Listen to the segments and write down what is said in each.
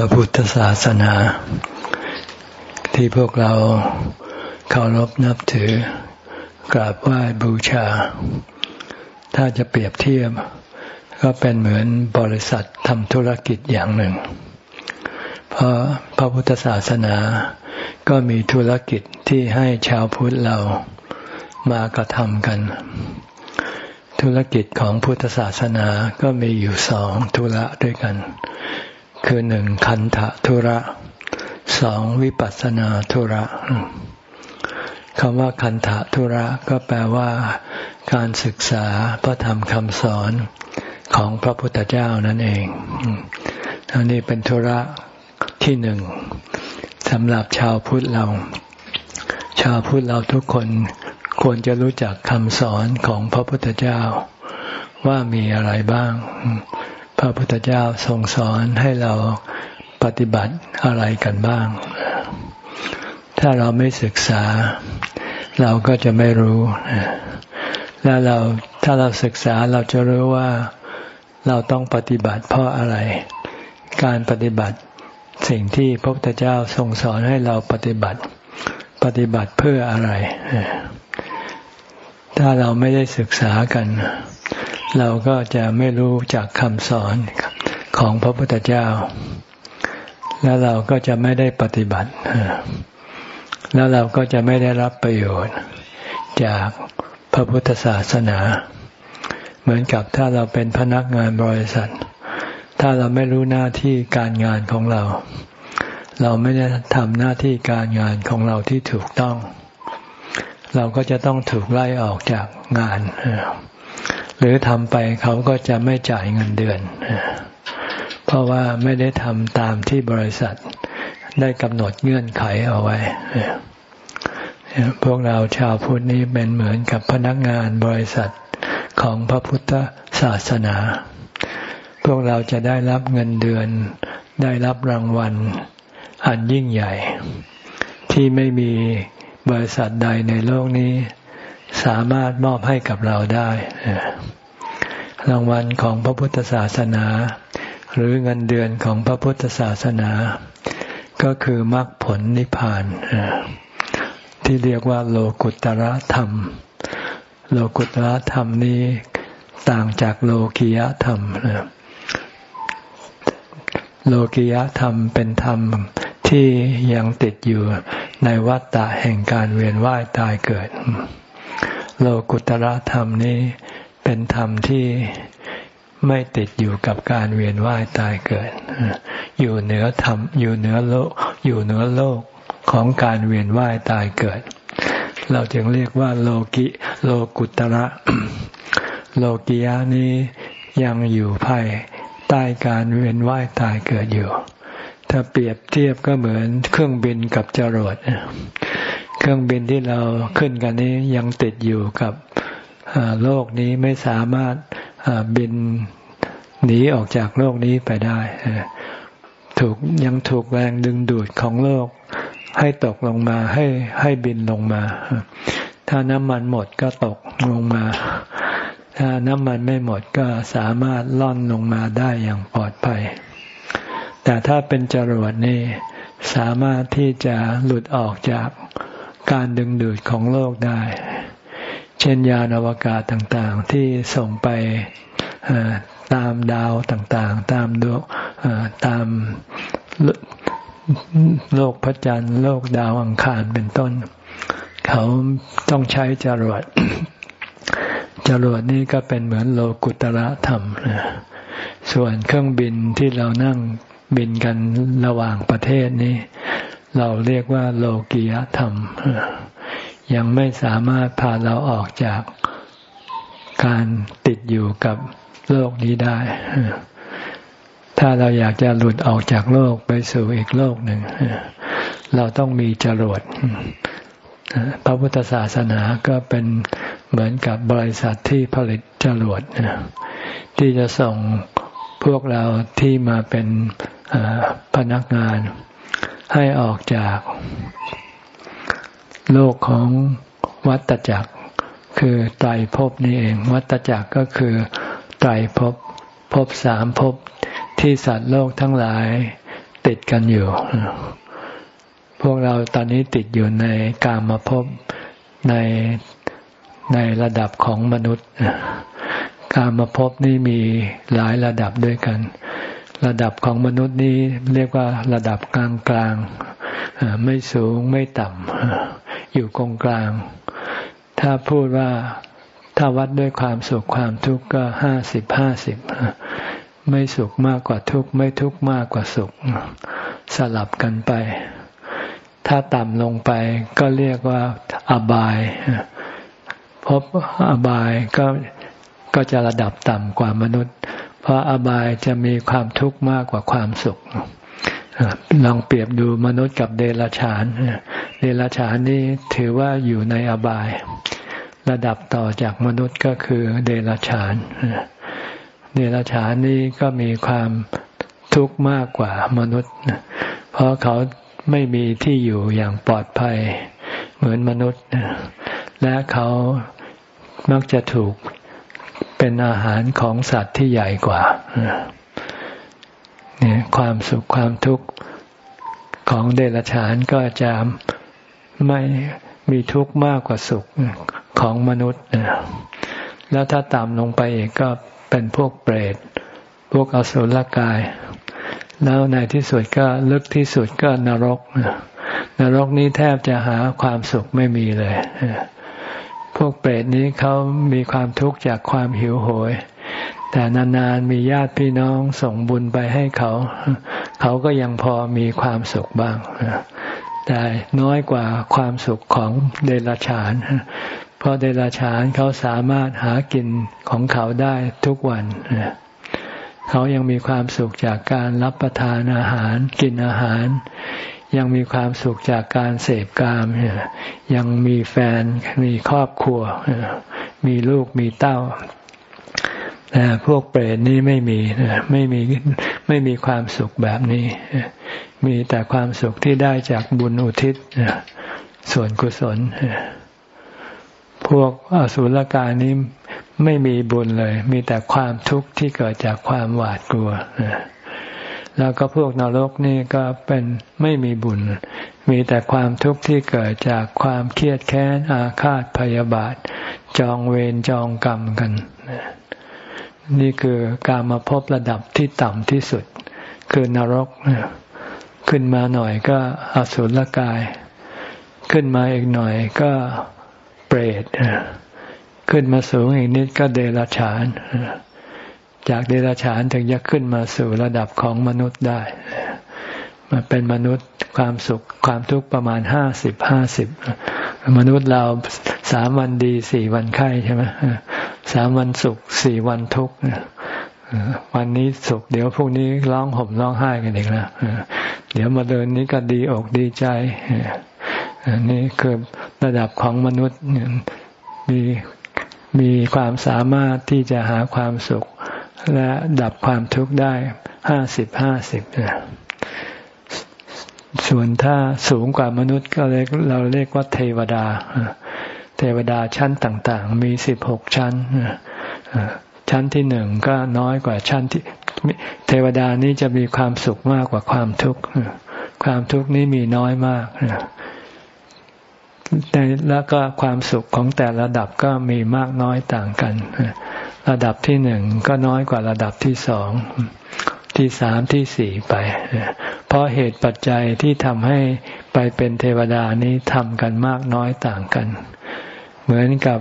พระพุทธศาสนา ที่พวกเราเคารพนับถือ กราบไหว้บูชา ถ้าจะเปรียบเทียบ ก็เป็นเหมือนบริษัททำธุรกิจอย่างหนึ่ง เพราะพระพุทธศาสนาก็มีธุรกิจที่ให้ชาวพุทธเรามากระทำกัน ธุรกิจของพุทธศาสนาก็มีอยู่สองธุระด้วยกัน คือหนึ่งคันธะธุระสองวิปัสสนาธุระคำว่าคันธะธุระก็แปลว่าการศึกษาพระธรรมคำสอนของพระพุทธเจ้านั่นเองอันนี้เป็นธุระที่หนึ่งสำหรับชาวพุทธเรา ชาวพุทธเราทุกคนควรจะรู้จักคำสอนของพระพุทธเจ้าว่ามีอะไรบ้าง พระพุทธเจ้าทรงสอนให้เราปฏิบัติอะไรกันบ้าง ถ้าเราไม่ศึกษา เราก็จะไม่รู้ แล้วเราถ้าเราศึกษาเราจะรู้ว่าเราต้องปฏิบัติเพราะอะไร การปฏิบัติสิ่งที่พระพุทธเจ้าทรงสอนให้เราปฏิบัติ ปฏิบัติเพื่ออะไร ถ้าเราไม่ได้ศึกษากัน เราก็จะไม่รู้จากคำสอนของพระพุทธเจ้า แล้วเราก็จะไม่ได้ปฏิบัติ แล้วเราก็จะไม่ได้รับประโยชน์ จากพระพุทธศาสนา เหมือนกับถ้าเราเป็นพนักงานบริษัท ถ้าเราไม่รู้หน้าที่การงานของเรา เราไม่ได้ทำหน้าที่การงานของเราที่ถูกต้อง เราก็จะต้องถูกไล่ออกจากงาน หรือทำไปเขาก็จะไม่จ่ายเงินเดือน เพราะว่าไม่ได้ทำตามที่บริษัทได้กำหนดเงื่อนไขเอาไว้ พวกเราชาวพุทธนี้เป็นเหมือนกับพนักงานบริษัทของพระพุทธศาสนา พวกเราจะได้รับเงินเดือน ได้รับรางวัล อันยิ่งใหญ่ ที่ไม่มีบริษัทใดในโลกนี้ สามารถมอบให้กับเราได้ รางวัลของพระพุทธศาสนา หรือเงินเดือนของพระพุทธศาสนา ก็คือมรรคผลนิพพาน ที่เรียกว่าโลกุตระธรรม โลกุตระธรรมนี้ต่างจากโลกิยธรรม โลกิยธรรมเป็นธรรมที่ยังติดอยู่ในวัฏฏะแห่งการเวียนว่ายตายเกิด โลกุตระธรรมนี้เป็นธรรมที่ไม่ติดอยู่กับการเวียนว่ายตายเกิด อยู่เหนือธรรม อยู่เหนือโลก อยู่เหนือโลกของการเวียนว่ายตายเกิด เราจึงเรียกว่า โลกิ โลกุตระ โลกิยานี้ยังอยู่ภายใต้การเวียนว่ายตายเกิดอยู่ ถ้าเปรียบเทียบก็เหมือนเครื่องบินกับจรวดเครื่องบินที่เราขึ้นกันนี้ยังติดอยู่กับโลกนี้ไม่สามารถบินหนีออกจากโลกนี้ไปได้ถูกยังถูกแรงดึงดูดของโลก ให้ตกลงมาให้ให้บินลงมา ถ้าน้ำมันหมดก็ตกลงมา ถ้าน้ำมันไม่หมดก็สามารถล่อนลงมาได้อย่างปลอดภัย แต่ถ้าเป็นจรวดนี่สามารถที่จะหลุดออกจาก การดึงดูดของโลกได้ เช่นยานอวกาศต่างๆ ที่ส่งไปตามดาวต่างๆ ตามดวงตามโลกพระจันทร์โลกดาวอังคารเป็นต้น เขาต้องใช้จรวดจรวดนี่ก็เป็นเหมือนโลกุตระธรรมส่วนเครื่องบินที่เรานั่งบินกันระหว่างประเทศนี้ เราเรียกว่า โลกียธรรม ยังไม่สามารถพาเราออกจากการติดอยู่กับโลกนี้ได้ ถ้าเราอยากจะหลุดออกจากโลกไปสู่อีกโลกหนึ่ง เราต้องมีจรวดพระพุทธศาสนาก็เป็นเหมือนกับบริษัทที่ผลิตจรวดที่จะส่งพวกเราที่มาเป็นพนักงาน ให้ออกจาก โลกของวัตจักร คือไตรภพนี่เอง วัตจักรก็คือไตรภพภพสามภพที่สัตว์โลกทั้งหลายติดกันอยู่ พวกเราตอนนี้ติดอยู่ในกามาพในในระดับของมนุษย์ กามาพนี่มีหลายระดับด้วยกัน ระดับของมนุษย์นี่เรียกว่าระดับกลางกลางไม่สูงไม่ต่ำอยู่กลางกลาง ถ้าพูดว่าถ้าวัดด้วยความสุขความทุกข์ก็ห้าสิบห้าสิบไม่สุขมากกว่าทุกข์ไม่ทุกข์มากกว่าสุข สลับกันไป ถ้าต่ำลงไปก็เรียกว่าอบายพบอบายก็ก็จะระดับต่ำกว่ามนุษย์ เพราะอบายจะมีความทุกข์มากกว่าความสุขลองเปรียบดูมนุษย์กับเดรัจฉานเดรัจฉานนี่ถือว่าอยู่ในอบาย ระดับต่อจากมนุษย์ก็คือเดรัจฉานเดรัจฉานนี่ก็มีความทุกข์มากกว่ามนุษย์ เพราะเขาไม่มีที่อยู่อย่างปลอดภัยเหมือนมนุษย์ และเขามักจะถูก เป็นอาหารของสัตว์ที่ใหญ่กว่าเนี่ยความสุขความทุกข์ของเดรัจฉานก็จะไม่มีทุกข์มากกว่าสุขของมนุษย์ แล้วถ้าต่ำลงไปอีกก็เป็นพวกเปรต พวกอสุรกาย แล้วในที่สุดก็ลึกที่สุดก็นรก นรกนี้แทบจะหาความสุขไม่มีเลย พวกเปรตนี้เขามีความทุกข์จากความหิวโหย แต่นานๆมีญาติพี่น้องส่งบุญไปให้เขา เขาก็ยังพอมีความสุขบ้าง แต่น้อยกว่าความสุขของเดรัจฉาน เพราะเดรัจฉานเขาสามารถหากินของเขาได้ทุกวันเขายังมีความสุขจากการรับประทานอาหารกินอาหาร ยังมีความสุขจากการเสพกามยังมีแฟนมีครอบครัว มีลูกมีเต้าแต่พวกเปรตนี่ไม่มีไม่มีไม่มีความสุขแบบนี้ มีแต่ความสุขที่ได้จากบุญอุทิศส่วนกุศลพวกอสุรกายนี้ไม่มีบุญเลย มีแต่ความทุกข์ที่เกิดจากความหวาดกลัว แล้วก็พวกนรกนี่ก็เป็นไม่มีบุญ มีแต่ความทุกข์ที่เกิดจากความเครียดแค้นอาฆาตพยาบาท จองเวรจองกรรมกัน นี่คือการมาพบระดับที่ต่ำที่สุด คือนรก ขึ้นมาหน่อยก็อสุรกาย ขึ้นมาอีกหน่อยก็เปรตขึ้นมาสูงอีกนิดก็เดรัจฉาน จากเดรัจฉานถึงจะขึ้นมาสู่ระดับของมนุษย์ได้มาเป็นมนุษย์ความสุขความทุกข์ประมาณห้าสิบห้าสิบมนุษย์เราสามวันดีสี่วันไข้ใช่ไหมสามวันสุขสี่วันทุกข์วันนี้สุขเดี๋ยวพรุ่งนี้ร้องห่มร้องไห้กันอีกแล้วเดี๋ยวมาเดินนี้ก็ดีอกดีใจนี่คือระดับของมนุษย์มีมีความสามารถที่จะหาความสุข และดับความทุกข์ได้ห้าสิบห้าสิบส่วนถ้าสูงกว่ามนุษย์ก็เรียกเราเรียกว่าเทวดา เทวดาชั้นต่าง ๆ มีสิบหกชั้น ชั้นที่หนึ่งก็น้อยกว่าชั้นที่ เทวดานี้จะมีความสุขมากกว่าความทุกข์ ความทุกข์นี้มีน้อยมากแล้วก็ความสุขของแต่ระดับก็มีมากน้อยต่างกัน ระดับที่หนึ่งก็น้อยกว่าระดับที่สองที่สามที่สี่ไป เพราะเหตุปัจจัยที่ทำให้ไปเป็นเทวดานี้ทำกันมากน้อยต่างกัน เหมือนกับ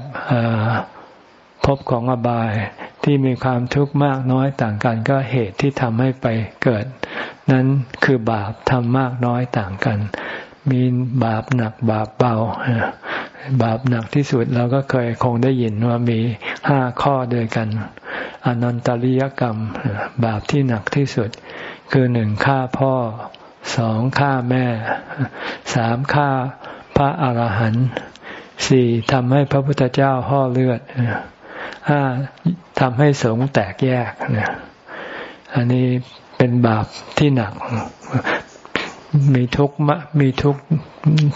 ภพของอบายที่มีความทุกข์มากน้อยต่างกัน ก็เหตุที่ทำให้ไปเกิด นั้นคือบาปทำมากน้อยต่างกัน มีบาปหนักบาปเบา บาปหนักที่สุดเราก็เคยคงได้ยินว่ามีห้าข้อด้วยกัน อนันตริยกรรม บาปที่หนักที่สุด คือหนึ่งฆ่าพ่อสองฆ่าแม่สามฆ่าพระอรหันต์สี่ทำให้พระพุทธเจ้าห่อเลือดห้าทำให้สงแตกแยกอันนี้เป็นบาปที่หนัก มีทุกข์มีทุกข์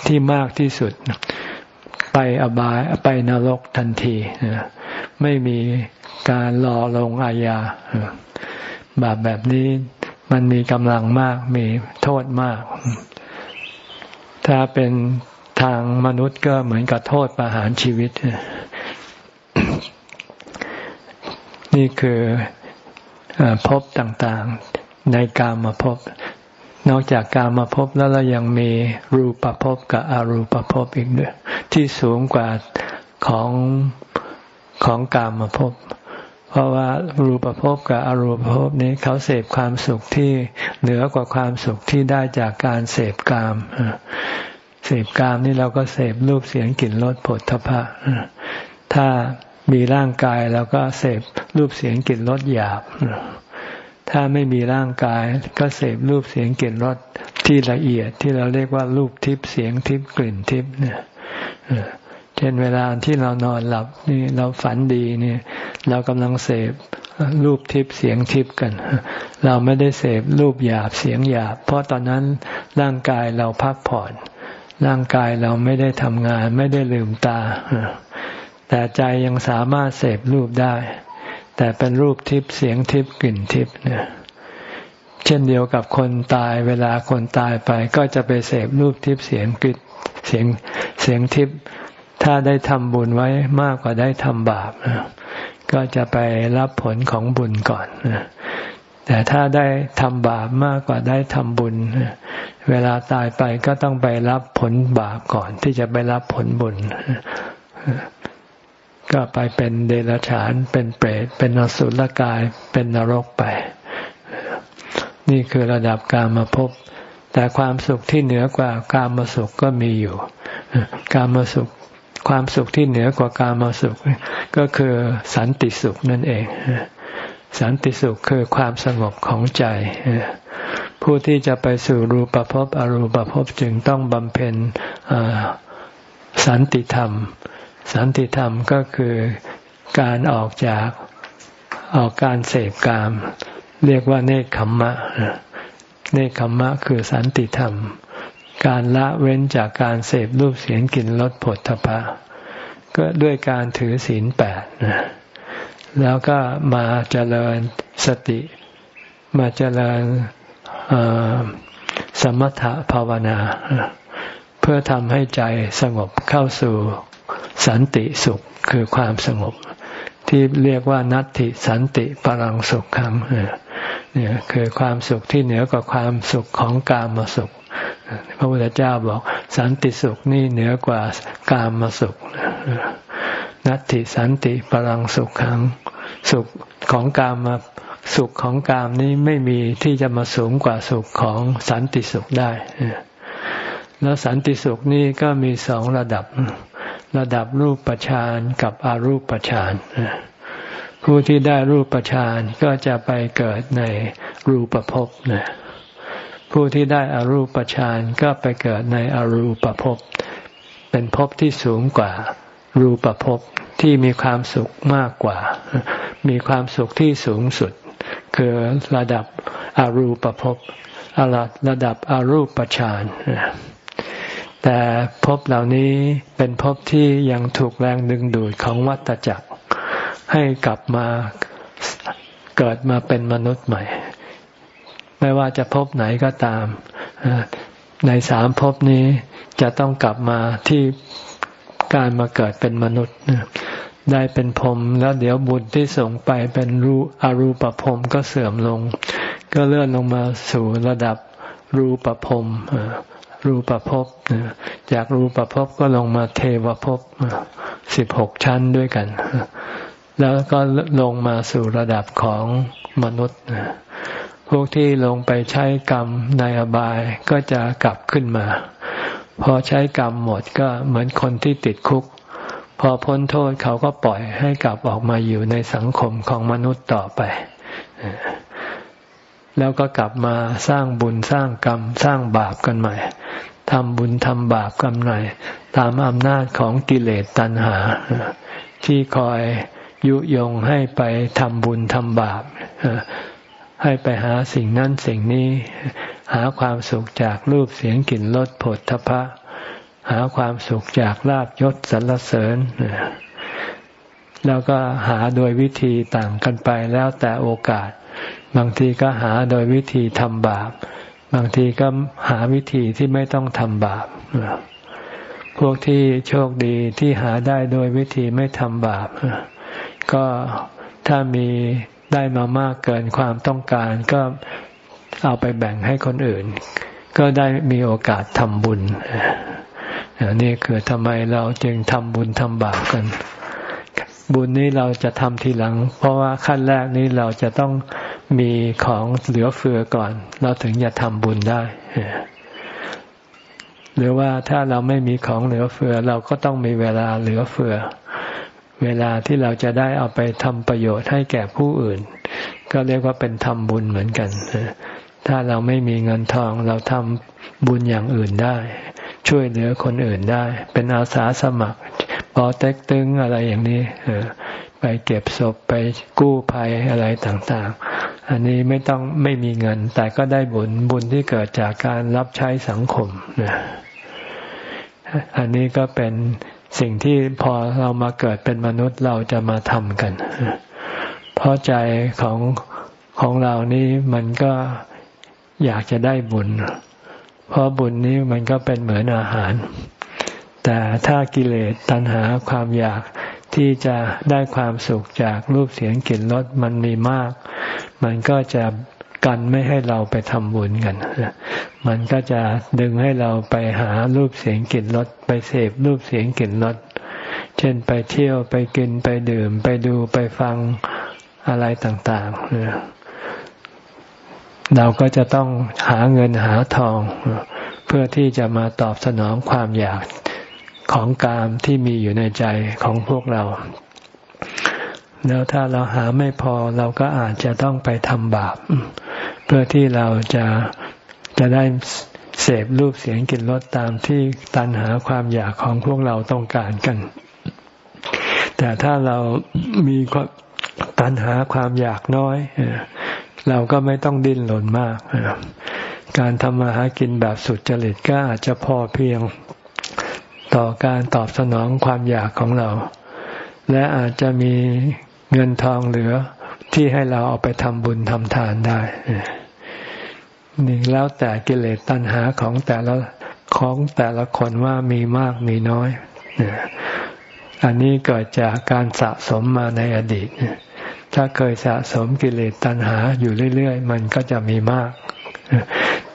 ที่มากที่สุด ไปอบายไปนรกทันที ไม่มีการรอลงอาญาบาปแบบนี้มันมีกำลังมากมีโทษมาก ถ้าเป็นทางมนุษย์ก็เหมือนกับโทษประหารชีวิต นี่คือภพต่างๆในกามาภพ นอกจากการมาภพแล้วเรายังมีรูปภพกับอรูปภพอีกด้วยที่สูงกว่าของของกามาภพเพราะว่ารูปภพกับอรูปภพนี้เขาเสพความสุขที่เหนือกว่าความสุขที่ได้จากการเสพกามเสพกามนี่เราก็เสพรูปเสียงกลิ่นรสผลทพะถ้ามีร่างกายเราก็เสพรูปเสียงกลิ่นรสหยาบ ถ้าไม่มีร่างกายก็เสพรูปเสียงกลิ่นรสที่ละเอียดที่เราเรียกว่ารูปทิพย์เสียงทิพย์กลิ่นทิพย์เนี่ยเช่นเวลาที่เรานอนหลับนี่เราฝันดีนี่เรากำลังเสพรูปทิพย์เสียงทิพย์กัน เราไม่ได้เสพรูปหยาบเสียงหยาบ เพราะตอนนั้นร่างกายเราพักผ่อน ร่างกายเราไม่ได้ทำงาน ไม่ได้ลืมตา แต่ใจยังสามารถเสพรูปได้ แต่เป็นรูปทิพย์เสียงทิพย์กลิ่นทิพย์เนี่ยเช่นเดียวกับคนตายเวลาคนตายไปก็จะไปเสพรูปทิพย์เสียงกลิ่นเสียงเสียงทิพย์ถ้าได้ทำบุญไว้มากกว่าได้ทำบาปก็จะไปรับผลของบุญก่อนแต่ถ้าได้ทำบาปมากกว่าได้ทำบุญ เวลาตายไปก็ต้องไปรับผลบาปก่อนที่จะไปรับผลบุญ ก็ไปเป็นเดรัจฉาน เป็นเปรต เป็นนสุลกาย เป็นนรกไป นี่คือระดับการมาพบ แต่ความสุขที่เหนือกว่าการมาสุขก็มีอยู่ การมาสุข ความสุขที่เหนือกว่าการมาสุข ก็คือสันติสุขนั่นเอง สันติสุขคือความสงบของใจ ผู้ที่จะไปสู่รูปภพอรูปภพจึงต้องบำเพ็ญสันติธรรม สันติธรรมก็คือการออกจากออกการเสพกาม เรียกว่าเนคขมมะ เนคขมมะคือสันติธรรม การละเว้นจากการเสพรูปเสียงกลิ่นรสผลทพะ ก็ด้วยการถือศีลแปดนะแล้วก็มาเจริญสติ มาเจริญสมถภาวนา เพื่อทำให้ใจสงบเข้าสู่ สันติสุขคือความสงบ ที่เรียกว่านัตติสันติปรังสุขขังเนี่ยคือความสุขที่เหนือกว่าความสุขของกามสุข พระพุทธเจ้าบอกสันติสุขนี่เหนือกว่ากามสุข นัตติสันติปรังสุขขังสุขของกามสุขของกามนี้ไม่มีที่จะมาสูงกว่าสุขของสันติสุขได้ แล้วสันติสุขนี่ก็มีสองระดับ ระดับรูปปานกับอรูปปานผู้ที่ได้รูปปานก็จะไปเกิดในรูปภพนะผู้ที่ได้อรูปฌานก็ไปเกิดในอรูปภพเป็นภพที่สูงกว่ารูปภพที่มีความสุขมากกว่า มีความสุขที่สูงสุด คือระดับอรูปภพระดับอรูปฌาน แต่ภพเหล่านี้เป็นภพที่ยังถูกแรงดึงดูดของวัฏจักร ให้กลับมาเกิดมาเป็นมนุษย์ใหม่ ไม่ว่าจะพบไหนก็ตาม ในสามภพนี้จะต้องกลับมาที่การมาเกิดเป็นมนุษย์ ได้เป็นพรมแล้วเดี๋ยวบุญที่ส่งไปเป็นรูอรูปภพก็เสื่อมลง ก็เลื่อนลงมาสู่ระดับรูปภพ รูปภพจากรูปภพก็ลงมาเทวภพสิบหกชั้นด้วยกัน แล้วก็ลงมาสู่ระดับของมนุษย์พวกที่ลงไปใช้กรรมในอบายก็จะกลับขึ้นมา พอใช้กรรมหมดก็เหมือนคนที่ติดคุก พอพ้นโทษเขาก็ปล่อยให้กลับออกมาอยู่ในสังคมของมนุษย์ต่อไป แล้วก็กลับมาสร้างบุญสร้างกรรม สร้างบาปกันใหม่ทำบุญทำบาปกันใหม่ตามอำนาจของกิเลสตัณหา ที่คอยยุยงให้ไปทำบุญทำบาปให้ไปหาสิ่งนั้นสิ่งนี้ หาความสุขจากรูปเสียงกลิ่นรสผลทพะ หาความสุขจากลาบยศสรรเสริญ แล้วก็หาโดยวิธีต่างกันไปแล้วแต่โอกาส บางทีก็หาโดยวิธีทำบาป บางทีก็หาวิธีที่ไม่ต้องทำบาปพวกที่โชคดีที่หาได้โดยวิธีไม่ทำบาป ก็ถ้ามีได้มามากเกินความต้องการก็เอาไปแบ่งให้คนอื่น ก็ได้มีโอกาสทำบุญนี่คือทำไมเราจึงทำบุญทำบาปกัน บุญนี้เราจะทำทีหลัง เพราะว่าขั้นแรกนี้เราจะต้องมีของเหลือเฟือก่อน เราถึงจะทำบุญได้หรือว่าถ้าเราไม่มีของเหลือเฟือ เราก็ต้องมีเวลาเหลือเฟือ เวลาที่เราจะได้เอาไปทำประโยชน์ให้แก่ผู้อื่น ก็เรียกว่าเป็นทำบุญเหมือนกันถ้าเราไม่มีเงินทองเราทำบุญอย่างอื่นได้ ช่วยเหลือคนอื่นได้ เป็นอาสาสมัครปอเต็กตึงอะไรอย่างนี้ไปเก็บศพไปกู้ภัยอะไรต่างๆ อันนี้ไม่ต้องไม่มีเงิน แต่ก็ได้บุญบุญที่เกิดจากการรับใช้สังคมนะอันนี้ก็เป็นสิ่งที่พอเรามาเกิดเป็นมนุษย์เราจะมาทำกัน เพราะใจของของเรานี่มันก็อยากจะได้บุญ เพราะบุญนี้มันก็เป็นเหมือนอาหาร แต่ถ้ากิเลสตัณหาความอยากที่จะได้ความสุขจากรูปเสียงกลิ่นรสมันมีมาก มันก็จะกันไม่ให้เราไปทำบุญกัน มันก็จะดึงให้เราไปหารูปเสียงกลิ่นรสไปเสพรูปเสียงกลิ่นรสเช่นไปเที่ยวไปกินไปดื่ม ไปดูไปฟังอะไรต่างๆ เราก็จะต้องหาเงินหาทอง เพื่อที่จะมาตอบสนองความอยากของกามที่มีอยู่ในใจของพวกเรา แล้วถ้าเราหาไม่พอเราก็อาจจะต้องไปทำบาป เพื่อที่เราจะจะได้เสพรูปเสียงกลิ่นรสตามที่ตันหาความอยากของพวกเราต้องการกัน แต่ถ้าเรามีตันหาความอยากน้อย เราก็ไม่ต้องดิ้นรนมาก การทำมาหากินแบบสุดจริตก็อาจจะพอเพียงต่อการตอบสนองความอยากของเรา และอาจจะมีเงินทองเหลือที่ให้เราเอาไปทำบุญทำทานได้นี่แล้วแต่กิเลสตัณหาของแต่ละของแต่ละคนว่ามีมากมีน้อย อันนี้เกิดจากการสะสมมาในอดีต ถ้าเคยสะสมกิเลสตัณหาอยู่เรื่อยๆ มันก็จะมีมาก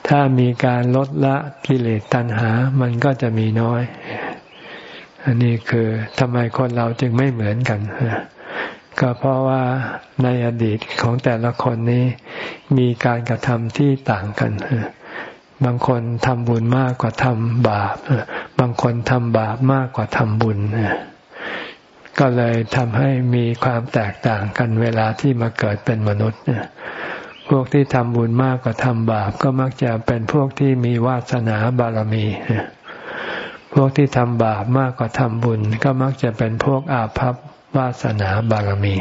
ถ้ามีการลดละกิเลสตัณหา มันก็จะมีน้อย อันนี้คือทำไมคนเราจึงไม่เหมือนกัน ก็เพราะว่าในอดีตของแต่ละคนนี้มีการกระทำที่ต่างกันบางคนทำบุญมากกว่าทำบาป บางคนทำบาปมากกว่าทำบุญ ก็เลยทำให้มีความแตกต่างกันเวลาที่มาเกิดเป็นมนุษย์พวกที่ทำบุญมากกว่าทำบาป ก็มักจะเป็นพวกที่มีวาสนาบารมีพวกที่ทำบาปมากกว่าทำบุญ ก็มักจะเป็นพวกอาภัพวาสนาบารมี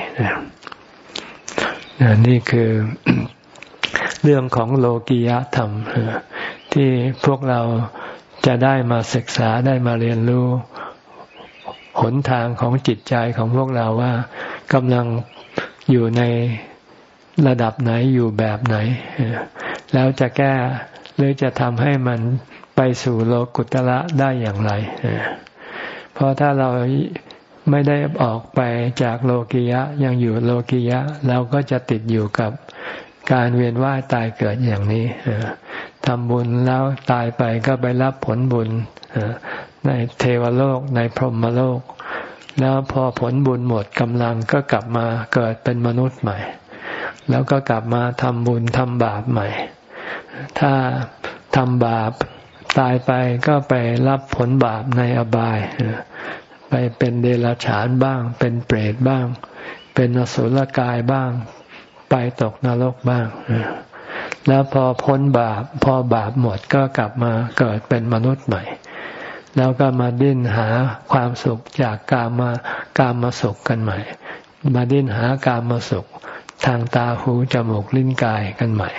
นี่คือเรื่องของโลกียธรรมที่พวกเราจะได้มาศึกษาได้มาเรียนรู้ หนทางของจิตใจของพวกเราว่ากำลังอยู่ในระดับไหนอยู่แบบไหน แล้วจะแก้หรือจะทำให้มันไปสู่โลกุตละได้อย่างไร เพราะถ้าเราไม่ได้ออกไปจากโลกิยะยังอยู่โลกิยะ เราก็จะติดอยู่กับการเวียนว่ายตายเกิดอย่างนี้ทำบุญแล้วตายไปก็ไปรับผลบุญ ในเทวโลกในพรหมโลก แล้วพอผลบุญหมดกำลังก็กลับมาเกิดเป็นมนุษย์ใหม่ แล้วก็กลับมาทำบุญทำบาปใหม่ ถ้าทำบาปตายไปก็ไปรับผลบาปในอบาย ไปเป็นเดรัจฉานบ้าง เป็นเปรตบ้าง เป็นอสุรกายบ้าง ไปตกนรกบ้าง แล้วพอพ้นบาป พอบาปหมดก็กลับมาเกิดเป็นมนุษย์ใหม่ แล้วก็มาดิ้นหาความสุขจากกามากามมาสุขกันใหม่ มาดิ้นหากามมาสุข ทางตาหูจมูกลิ้นกายกันใหม่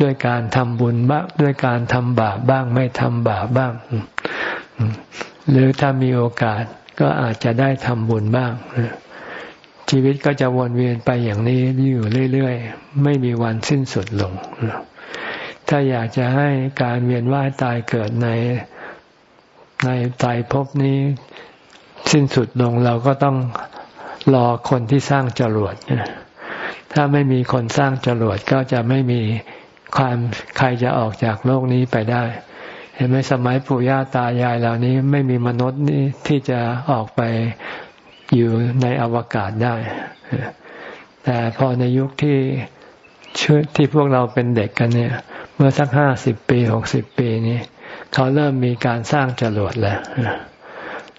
ด้วยการทำบุญบ้างด้วยการทำบาปบ้างไม่ทำบาปบ้าง หรือถ้ามีโอกาสก็อาจจะได้ทำบุญบ้างชีวิตก็จะวนเวียนไปอย่างนี้อยู่เรื่อยๆ ไม่มีวันสิ้นสุดลง ถ้าอยากจะให้การเวียนว่ายตายเกิดใน ในตายภพนี้สิ้นสุดลงเราก็ต้องรอคนที่สร้างจรวดถ้าไม่มีคนสร้างจรวดก็จะไม่มีความใครจะออกจากโลกนี้ไปได้ เห็นไหมสมัยปู่ย่าตายายเหล่านี้ไม่มีมนุษย์นี่ที่จะออกไปอยู่ในอวกาศได้ แต่พอในยุคที่ที่พวกเราเป็นเด็กกันเนี่ย เมื่อสักห้าสิบปีหกสิบปีนี้ เขาเริ่มมีการสร้างจรวดแล้ว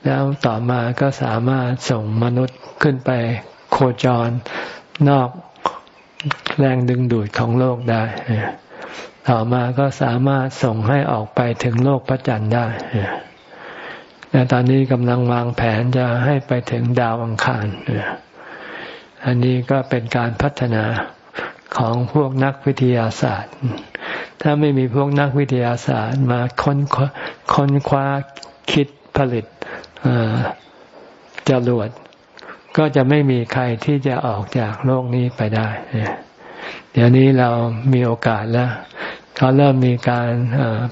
แล้วต่อมาก็สามารถส่งมนุษย์ขึ้นไปโคจรนอกแรงดึงดูดของโลกได้ ต่อมาก็สามารถส่งให้ออกไปถึงโลกพระจันทร์ได้แต่ตอนนี้กำลังวางแผนจะให้ไปถึงดาวอังคาร อันนี้ก็เป็นการพัฒนาของพวกนักวิทยาศาสตร์ ถ้าไม่มีพวกนักวิทยาศาสตร์มาค้นค้นคว้าคิดผลิตจรวดก็จะไม่มีใครที่จะออกจากโลกนี้ไปได้ เดี๋ยวนี้เรามีโอกาสแล้วเขาเริ่มมีการ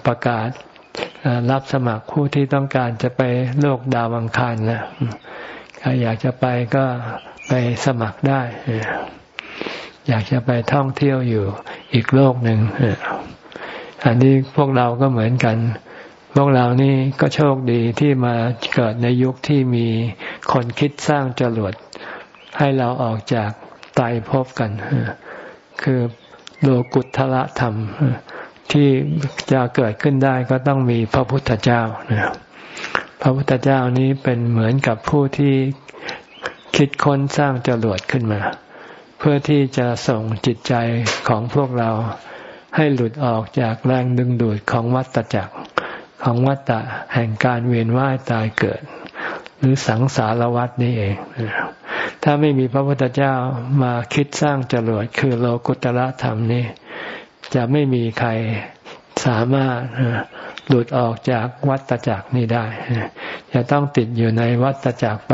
ประกาศรับสมัครผู้ที่ต้องการจะไปโลกดาวังคารแล้วใครอยากจะไปก็ไปสมัครได้ อยากจะไปท่องเที่ยวอยู่อีกโลกหนึ่ง อันนี้พวกเราก็เหมือนกัน พวกเรานี่ก็โชคดีที่มาเกิดในยุคที่มีคนคิดสร้างจรวดให้เราออกจากตายพบกัน คือโลกุตละธรรม ที่จะเกิดขึ้นได้ก็ต้องมีพระพุทธเจ้าพระพุทธเจ้านี้เป็นเหมือนกับผู้ที่คิดค้นสร้างจรวดขึ้นมา เพื่อที่จะส่งจิตใจของพวกเรา ให้หลุดออกจากแรงดึงดูดของวัฏจักรของวัฏะแห่งการเวียนว่ายตายเกิด หรือสังสารวัฏนี้เอง ถ้าไม่มีพระพุทธเจ้ามาคิดสร้างจรวดคือโลกุตละธรรมนี้จะไม่มีใครสามารถหลุดออกจากวัฏจักรนี้ได้ จะต้องติดอยู่ในวัฏจักรไป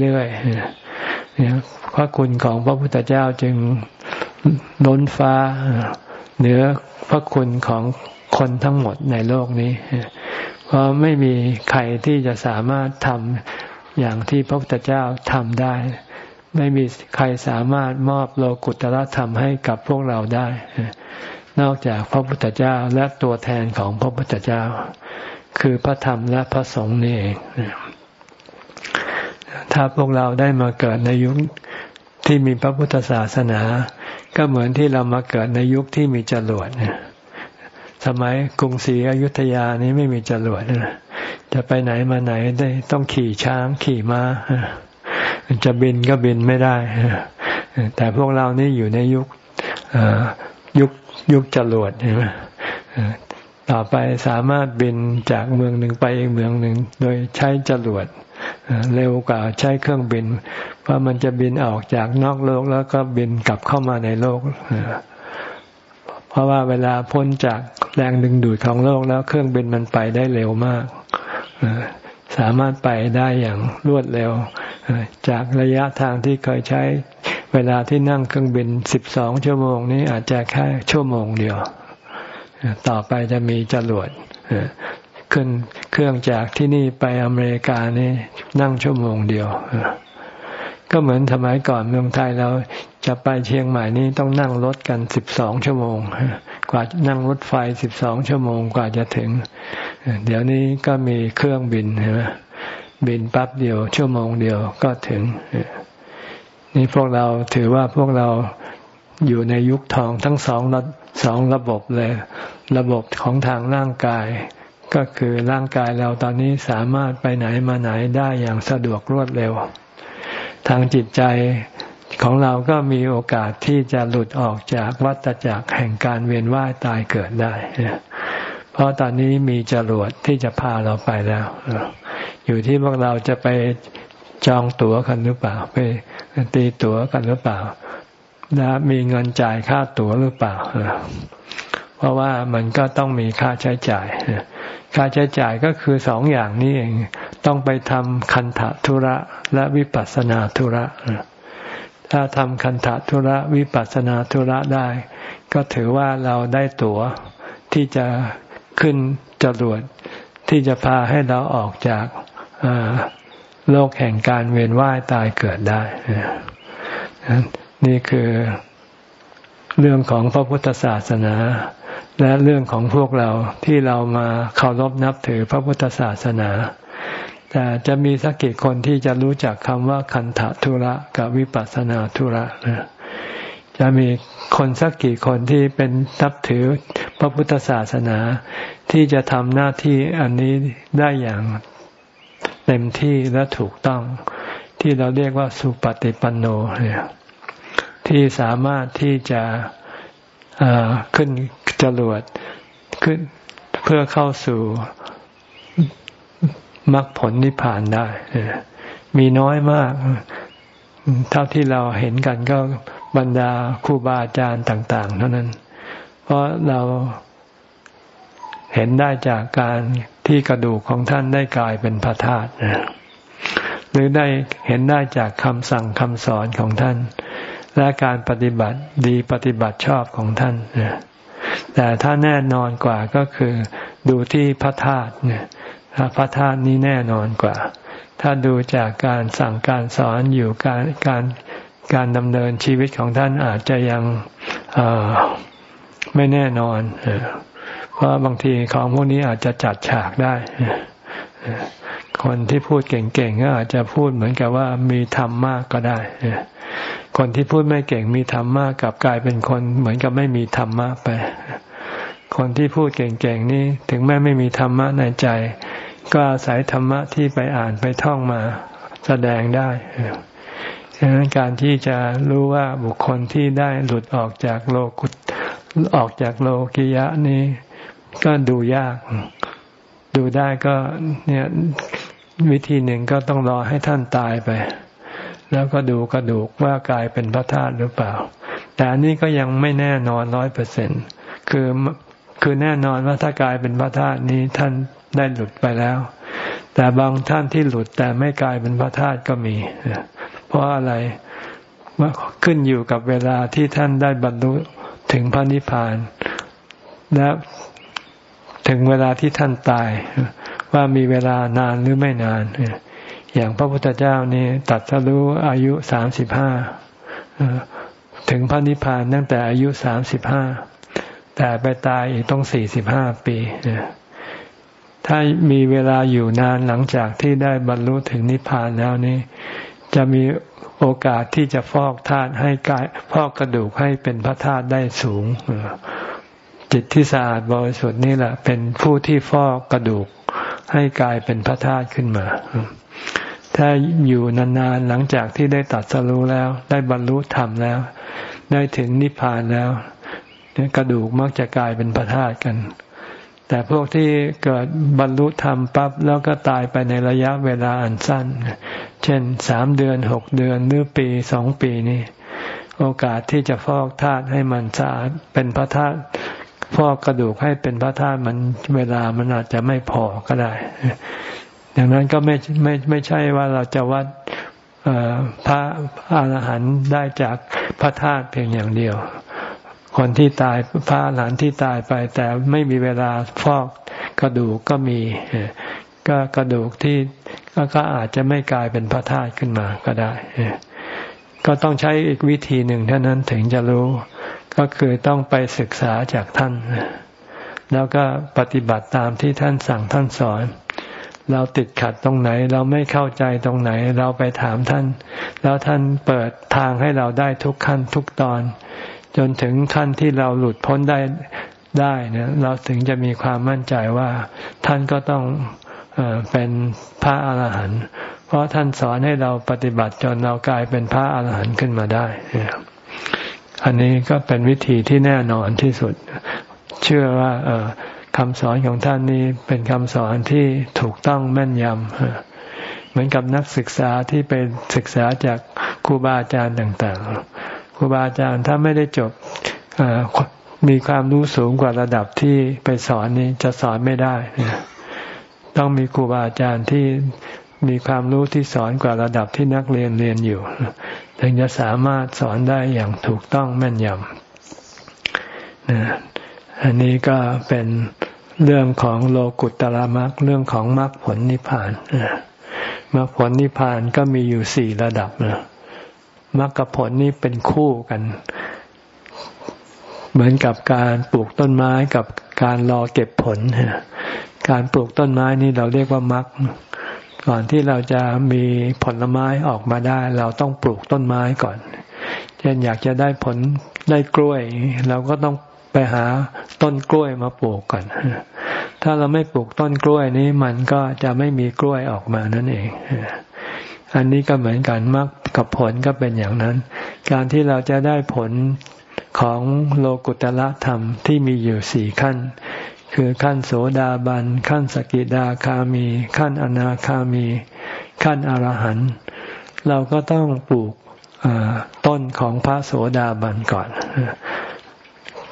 เรื่อยๆพระคุณของพระพุทธเจ้าจึงล้นฟ้า เหนือพระคุณของคนทั้งหมดในโลกนี้ เพราะไม่มีใครที่จะสามารถทำอย่างที่พระพุทธเจ้าทำได้ ไม่มีใครสามารถมอบโลกุตละธรรมให้กับพวกเราได้ นอกจากพระพุทธเจ้าและตัวแทนของพระพุทธเจ้า คือพระธรรมและพระสงฆ์นี่เองถ้าพวกเราได้มาเกิดในยุคที่มีพระพุทธศาสนา ก็เหมือนที่เรามาเกิดในยุคที่มีจรวดสมัยกรุงศรีอยุธยานี้ไม่มีจรวดจะไปไหนมาไหนได้ต้องขี่ช้างขี่ม้า จะบินก็บินไม่ได้ แต่พวกเรานี่อยู่ในยุคยุคยุคจรวดเห็นไหมต่อไปสามารถบินจากเมืองหนึ่งไปอีกเมืองหนึ่งโดยใช้จรวด เร็วกว่าใช้เครื่องบิน เพราะมันจะบินออกจากนอกโลกแล้วก็บินกลับเข้ามาในโลก เพราะว่าเวลาพ้นจากแรงดึงดูดของโลกแล้วเครื่องบินมันไปได้เร็วมาก สามารถไปได้อย่างรวดเร็ว จากระยะทางที่เคยใช้เวลาที่นั่งเครื่องบินสิบสองชั่วโมงนี้อาจจะแค่ชั่วโมงเดียว ต่อไปจะมีจรวด ขึ้นเครื่องจากที่นี่ไปอเมริกานี่นั่งชั่วโมงเดียว ก็เหมือนสมัยก่อนเมืองไทยเราจะไปเชียงใหม่นี่ต้องนั่งรถกันสิบสองชั่วโมง กว่านั่งรถไฟสิบสองชั่วโมงกว่าจะถึง เดี๋ยวนี้ก็มีเครื่องบินใช่ไหมบินปั๊บเดียวชั่วโมงเดียวก็ถึง นี่พวกเราถือว่าพวกเราอยู่ในยุคทองทั้งสองระสองระบบเลย ระบบของทางร่างกาย ก็คือร่างกายเราตอนนี้สามารถไปไหนมาไหนได้อย่างสะดวกรวดเร็ว ทางจิตใจของเราก็มีโอกาสที่จะหลุดออกจากวัฏจักรแห่งการเวียนว่ายตายเกิดได้ เพราะตอนนี้มีจรวดที่จะพาเราไปแล้ว อยู่ที่พวกเราจะไปจองตั๋วกันหรือเปล่า ไปตีตั๋วกันหรือเปล่า และมีเงินจ่ายค่าตั๋วหรือเปล่า เพราะว่ามันก็ต้องมีค่าใช้จ่าย ค่าใช้จ่ายก็คือสองอย่างนี้เอง ต้องไปทำคันธทุระและวิปัสสนาธุระ ถ้าทำคันธทุระวิปัสสนาธุระได้ ก็ถือว่าเราได้ตั๋วที่จะขึ้นจรวดที่จะพาให้เราออกจากโลกแห่งการเวียนว่ายตายเกิดได้ นี่คือ เรื่องของพระพุทธศาสนา และเรื่องของพวกเราที่เรามาเคารพนับถือพระพุทธศาสนา แต่จะมีสักกี่คนที่จะรู้จักคำว่าคันธทุระกับวิปัสสนาธุระจะมีคนสักกี่คนที่เป็นนับถือพระพุทธศาสนา ที่จะทำหน้าที่อันนี้ได้อย่างเต็มที่และถูกต้อง ที่เราเรียกว่าสุปฏิปันโนเนี่ย ที่สามารถที่จะขึ้นจรวดขึ้นเพื่อเข้าสู่มรรคผลนิพพานได้ มีน้อยมาก เท่าที่เราเห็นกันก็บรรดาครูบาอาจารย์ต่าง ๆ เท่านั้น เพราะเราเห็นได้จากการที่กระดูกของท่านได้กลายเป็นพระธาตุหรือได้เห็นได้จากคำสั่งคำสอนของท่าน และการปฏิบัติดีปฏิบัติชอบของท่านแต่ถ้าแน่นอนกว่าก็คือ ดูที่พระธาตุเนี่ยพระธาตุนี้แน่นอนกว่า ถ้าดูจากการสั่งการสอนอยู่การการการดำเนินชีวิตของท่านอาจจะยังไม่แน่นอนเพราะบางทีของพวกนี้อาจจะจัดฉากได้คนที่พูดเก่งๆก็อาจจะพูดเหมือนกับว่ามีธรรมมากก็ได้ คนที่พูดไม่เก่งมีธรรมมากกับกลายเป็นคนเหมือนกับไม่มีธรรมะไป คนที่พูดเก่งๆนี่ถึงแม้ไม่มีธรรมะในใจ ก็อาศัยธรรมะที่ไปอ่านไปท่องมาแสดงได้ฉะนั้นการที่จะรู้ว่าบุคคลที่ได้หลุดออกจากโลกุตออกจากโลกิยะนี้ ก็ดูยาก ดูได้ก็เนี่ยวิธีหนึ่งก็ต้องรอให้ท่านตายไป แล้วก็ดูกระดูกว่ากลายเป็นพระธาตุหรือเปล่า แต่อันนี้ก็ยังไม่แน่นอนร้อยเปอร์เซ็นคือคือแน่นอนว่าถ้ากลายเป็นพระธาตุนี้ท่านได้หลุดไปแล้ว แต่บางท่านที่หลุดแต่ไม่กลายเป็นพระธาตุก็มี เพราะอะไรว่าขึ้นอยู่กับเวลาที่ท่านได้บรรลุถึงพระนิพพานและถึงเวลาที่ท่านตาย ว่ามีเวลานานหรือไม่นาน อย่างพระพุทธเจ้านี่ตัดสรู้อายุสามสิบห้าถึงพระนิพพานตั้งแต่อายุสามสิบห้าแต่ไปตายอีกต้องสี่สิบห้าปี ถ้ามีเวลาอยู่นานหลังจากที่ได้บรรลุถึงนิพพานแล้วนี่จะมีโอกาสที่จะฟอกธาตุให้กายฟอกกระดูกให้เป็นพระธาตุได้สูง จิตที่สะอาดบริสุทธิ์นี่แหละ เป็นผู้ที่ฟอกกระดูกให้กลายเป็นพระธาตุขึ้นมา ถ้าอยู่นานๆหลังจากที่ได้ตัดสรู้แล้ว ได้บรรลุธรรมแล้ว ได้ถึงนิพพานแล้วกระดูกมักจะกลายเป็นพระธาตุกัน แต่พวกที่เกิดบรรลุธรรมปั๊บแล้วก็ตายไปในระยะเวลาอันสั้น เช่นสามเดือนหกเดือนหรือปีสองปีนี่โอกาสที่จะฟอกธาตุให้มันสะอาดเป็นพระธาตุฟอกกระดูกให้เป็นพระธาตุมันเวลามันอาจจะไม่พอก็ได้ ดังนั้นก็ไม่ไม่ไม่ใช่ว่าเราจะวัดพระอรหันต์ได้จากพระธาตุเพียงอย่างเดียว คนที่ตายพระอรหันต์ที่ตายไป แต่ไม่มีเวลาฟอกกระดูกก็มี ก็กระดูกที่ก็อาจจะไม่กลายเป็นพระธาตุขึ้นมาก็ได้ ก็ต้องใช้อีกวิธีหนึ่งเท่านั้นถึงจะรู้ ก็คือต้องไปศึกษาจากท่าน แล้วก็ปฏิบัติตามที่ท่านสั่งท่านสอน เราติดขัดตรงไหน เราไม่เข้าใจตรงไหน เราไปถามท่าน แล้วท่านเปิดทางให้เราได้ทุกขั้นทุกตอน จนถึงขั้นที่เราหลุดพ้นได้ได้เนี่ยเราถึงจะมีความมั่นใจว่าท่านก็ต้องเอเป็นพระอาหารหันต์เพราะท่านสอนให้เราปฏิบัติจนเรากลายเป็นพระอาหารหันต์ขึ้นมาได้ อันนี้ก็เป็นวิธีที่แน่นอนที่สุด เชื่อว่าเออ คำสอนของท่านนี้เป็นคำสอนที่ถูกต้องแม่นยำเหมือนกับนักศึกษาที่ไปศึกษาจากครูบาอาจารย์ต่างๆครูบาอาจารย์ถ้าไม่ได้จบมีความรู้สูงกว่าระดับที่ไปสอนนี้จะสอนไม่ได้ ต้องมีครูบาอาจารย์ที่มีความรู้ที่สอนกว่าระดับที่นักเรียนเรียนอยู่ ถึงจะสามารถสอนได้อย่างถูกต้องแม่นยำอันนี้ก็เป็น เรื่องของโลกุตตรมรรคเรื่องของมรรคผลนิพพานมรรคผลนิพพานก็มีอยู่สี่ระดับนะมรรคผลนี้เป็นคู่กัน เหมือนกับการปลูกต้นไม้กับการรอเก็บผลการปลูกต้นไม้นี่เราเรียกว่ามรรคก่อนที่เราจะมีผลไม้ออกมาได้ เราต้องปลูกต้นไม้ก่อน เช่นอยากจะได้ผลได้กล้วย เราก็ต้อง หาต้นกล้วยมาปลูกก่อน ถ้าเราไม่ปลูกต้นกล้วยนี้มันก็จะไม่มีกล้วยออกมานั่นเอง อันนี้ก็เหมือนกันมรรคกับผลก็เป็นอย่างนั้น การที่เราจะได้ผลของโลกุตละธรรมที่มีอยู่สี่ขั้น คือขั้นโสดาบัน ขั้นสกิดาคามี ขั้นอนาคามี ขั้นอรหันต์เราก็ต้องปลูกต้นของพระโสดาบันก่อน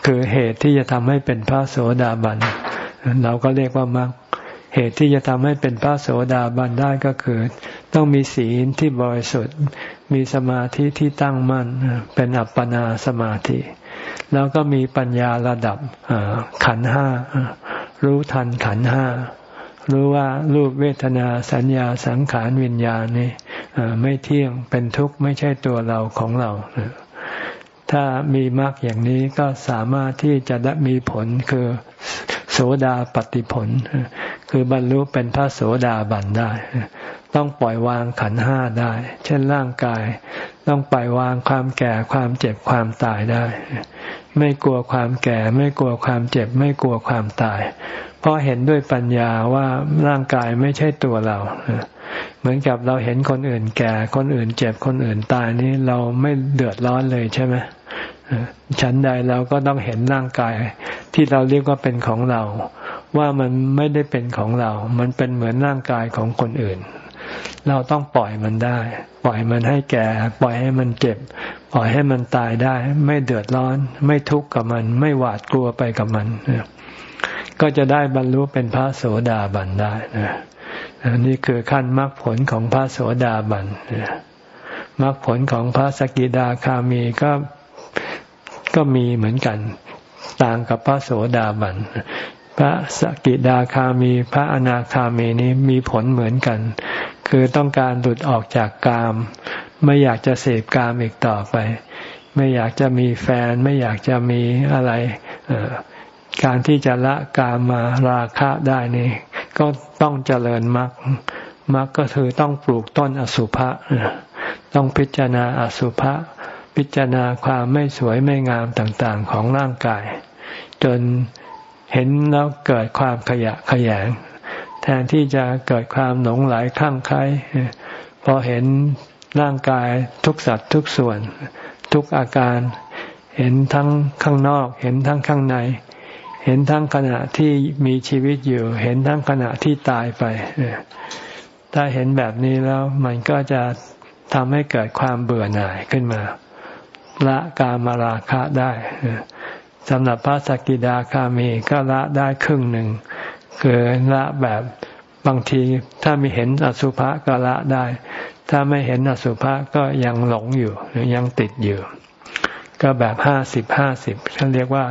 คือเหตุที่จะทำให้เป็นพระโสดาบัน เราก็เรียกว่ามรรคเหตุที่จะทำให้เป็นพระโสดาบันได้ก็คือ ต้องมีศีลที่บริสุทธิ์ มีสมาธิที่ตั้งมั่น เป็นอัปปนาสมาธิ แล้วก็มีปัญญาระดับขันห้า รู้ทันขันห้า รู้ว่ารูปเวทนาสัญญาสังขารวิญญาณนี่ไม่เที่ยงเป็นทุกข์ไม่ใช่ตัวเราของเรา ถ้ามีมรรคอย่างนี้ก็สามารถที่จะได้มีผลคือโสดาปฏิผล คือบรรลุเป็นพระโสดาบันได้ ต้องปล่อยวางขันห้าได้ เช่นร่างกาย ต้องปล่อยวางความแก่ความเจ็บความตายได้ ไม่กลัวความแก่ ไม่กลัวความเจ็บ ไม่กลัวความตาย เพราะเห็นด้วยปัญญาว่าร่างกายไม่ใช่ตัวเรา เหมือนกับเราเห็นคนอื่นแก่ คนอื่นเจ็บคนอื่นตายนี้เราไม่เดือดร้อนเลยใช่ไหมฉันใดเราก็ต้องเห็นร่างกายที่เราเรียกว่าเป็นของเรา ว่ามันไม่ได้เป็นของเรา มันเป็นเหมือนร่างกายของคนอื่น เราต้องปล่อยมันได้ ปล่อยมันให้แก่ ปล่อยให้มันเจ็บ ปล่อยให้มันตายได้ ไม่เดือดร้อน ไม่ทุกข์กับมัน ไม่หวาดกลัวไปกับมัน ก็จะได้บรรลุเป็นพระโสดาบันได้นะ นี่คือขั้นมรรคผลของพระโสดาบันมรรคผลของพระสกิดาคามีก็ก็มีเหมือนกัน ต่างกับพระโสดาบันพระสกิดาคามี พระอนาคามีนี้มีผลเหมือนกัน คือต้องการหลุดออกจากกาม ไม่อยากจะเสพกามอีกต่อไป ไม่อยากจะมีแฟน ไม่อยากจะมีอะไร การที่จะละกามมาราคะได้นี่ ก็ต้องเจริญมรรคมรรคก็คือต้องปลูกต้นอสุภะต้องพิจารณาอสุภะพิจารณาความไม่สวยไม่งามต่างๆของร่างกาย จนเห็นแล้วเกิดความขยะขยง แทนที่จะเกิดความหลงไหลคลั่งไคล้พอเห็นร่างกายทุกสัตว์ทุกส่วน ทุกอาการ เห็นทั้งข้างนอก เห็นทั้งข้างใน เห็นทั้งขณะที่มีชีวิตอยู่ เห็นทั้งขณะที่ตายไปถ้าเห็นแบบนี้แล้วมันก็จะทำให้เกิดความเบื่อหน่ายขึ้นมา ละกามราคะได้สำหรับพระสกิดาคามีก็ละได้ครึ่งหนึ่งคือละแบบบางทีถ้ามีเห็นอสุภะก็ละได้ ถ้าไม่เห็นอสุภะก็ยังหลงอยู่ยังติดอยู่ ก็แบบห้าสิบห้าสิบท่านเรียกว่า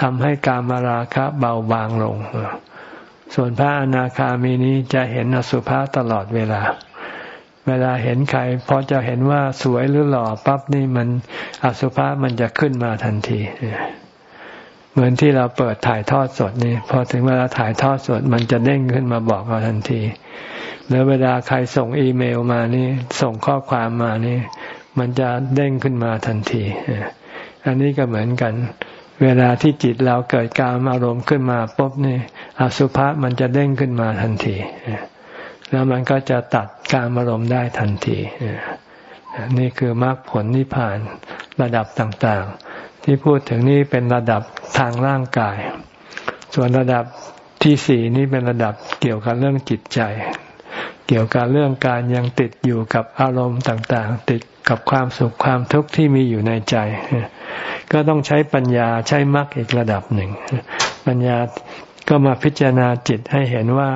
ทำให้การมาราคะเบาบางลง ส่วนพระอนาคามีนี้จะเห็นอสุภะตลอดเวลา เวลาเห็นใครพอจะเห็นว่าสวยหรือหล่อปั๊บนี่มันอสุภะมันจะขึ้นมาทันทีเหมือนที่เราเปิดถ่ายทอดสดนี่พอถึงเวลาถ่ายทอดสด มันจะเด้งขึ้นมาบอกเราทันทีหรือเวลาใครส่งอีเมลมานี่ส่งข้อความมานี่ มันจะเด้งขึ้นมาทันที อันนี้ก็เหมือนกัน เวลาที่จิตเราเกิดการอารมณ์ขึ้นมาปุ๊บนี่อสุภะมันจะเด้งขึ้นมาทันที แล้วมันก็จะตัดการอารมณ์ได้ทันทีนี่คือมรรคผลนิพพานระดับต่างๆ ที่พูดถึงนี่เป็นระดับทางร่างกาย ส่วนระดับที่สี่นี่เป็นระดับเกี่ยวกับเรื่องจิตใจ เกี่ยวกับเรื่องการยังติดอยู่กับอารมณ์ต่างๆ ติด กับความสุขความทุกข์ที่มีอยู่ในใจ ก็ต้องใช้ปัญญาใช้มรรคอีกระดับหนึ่ง ปัญญาก็มาพิจารณาจิตให้เห็นว่า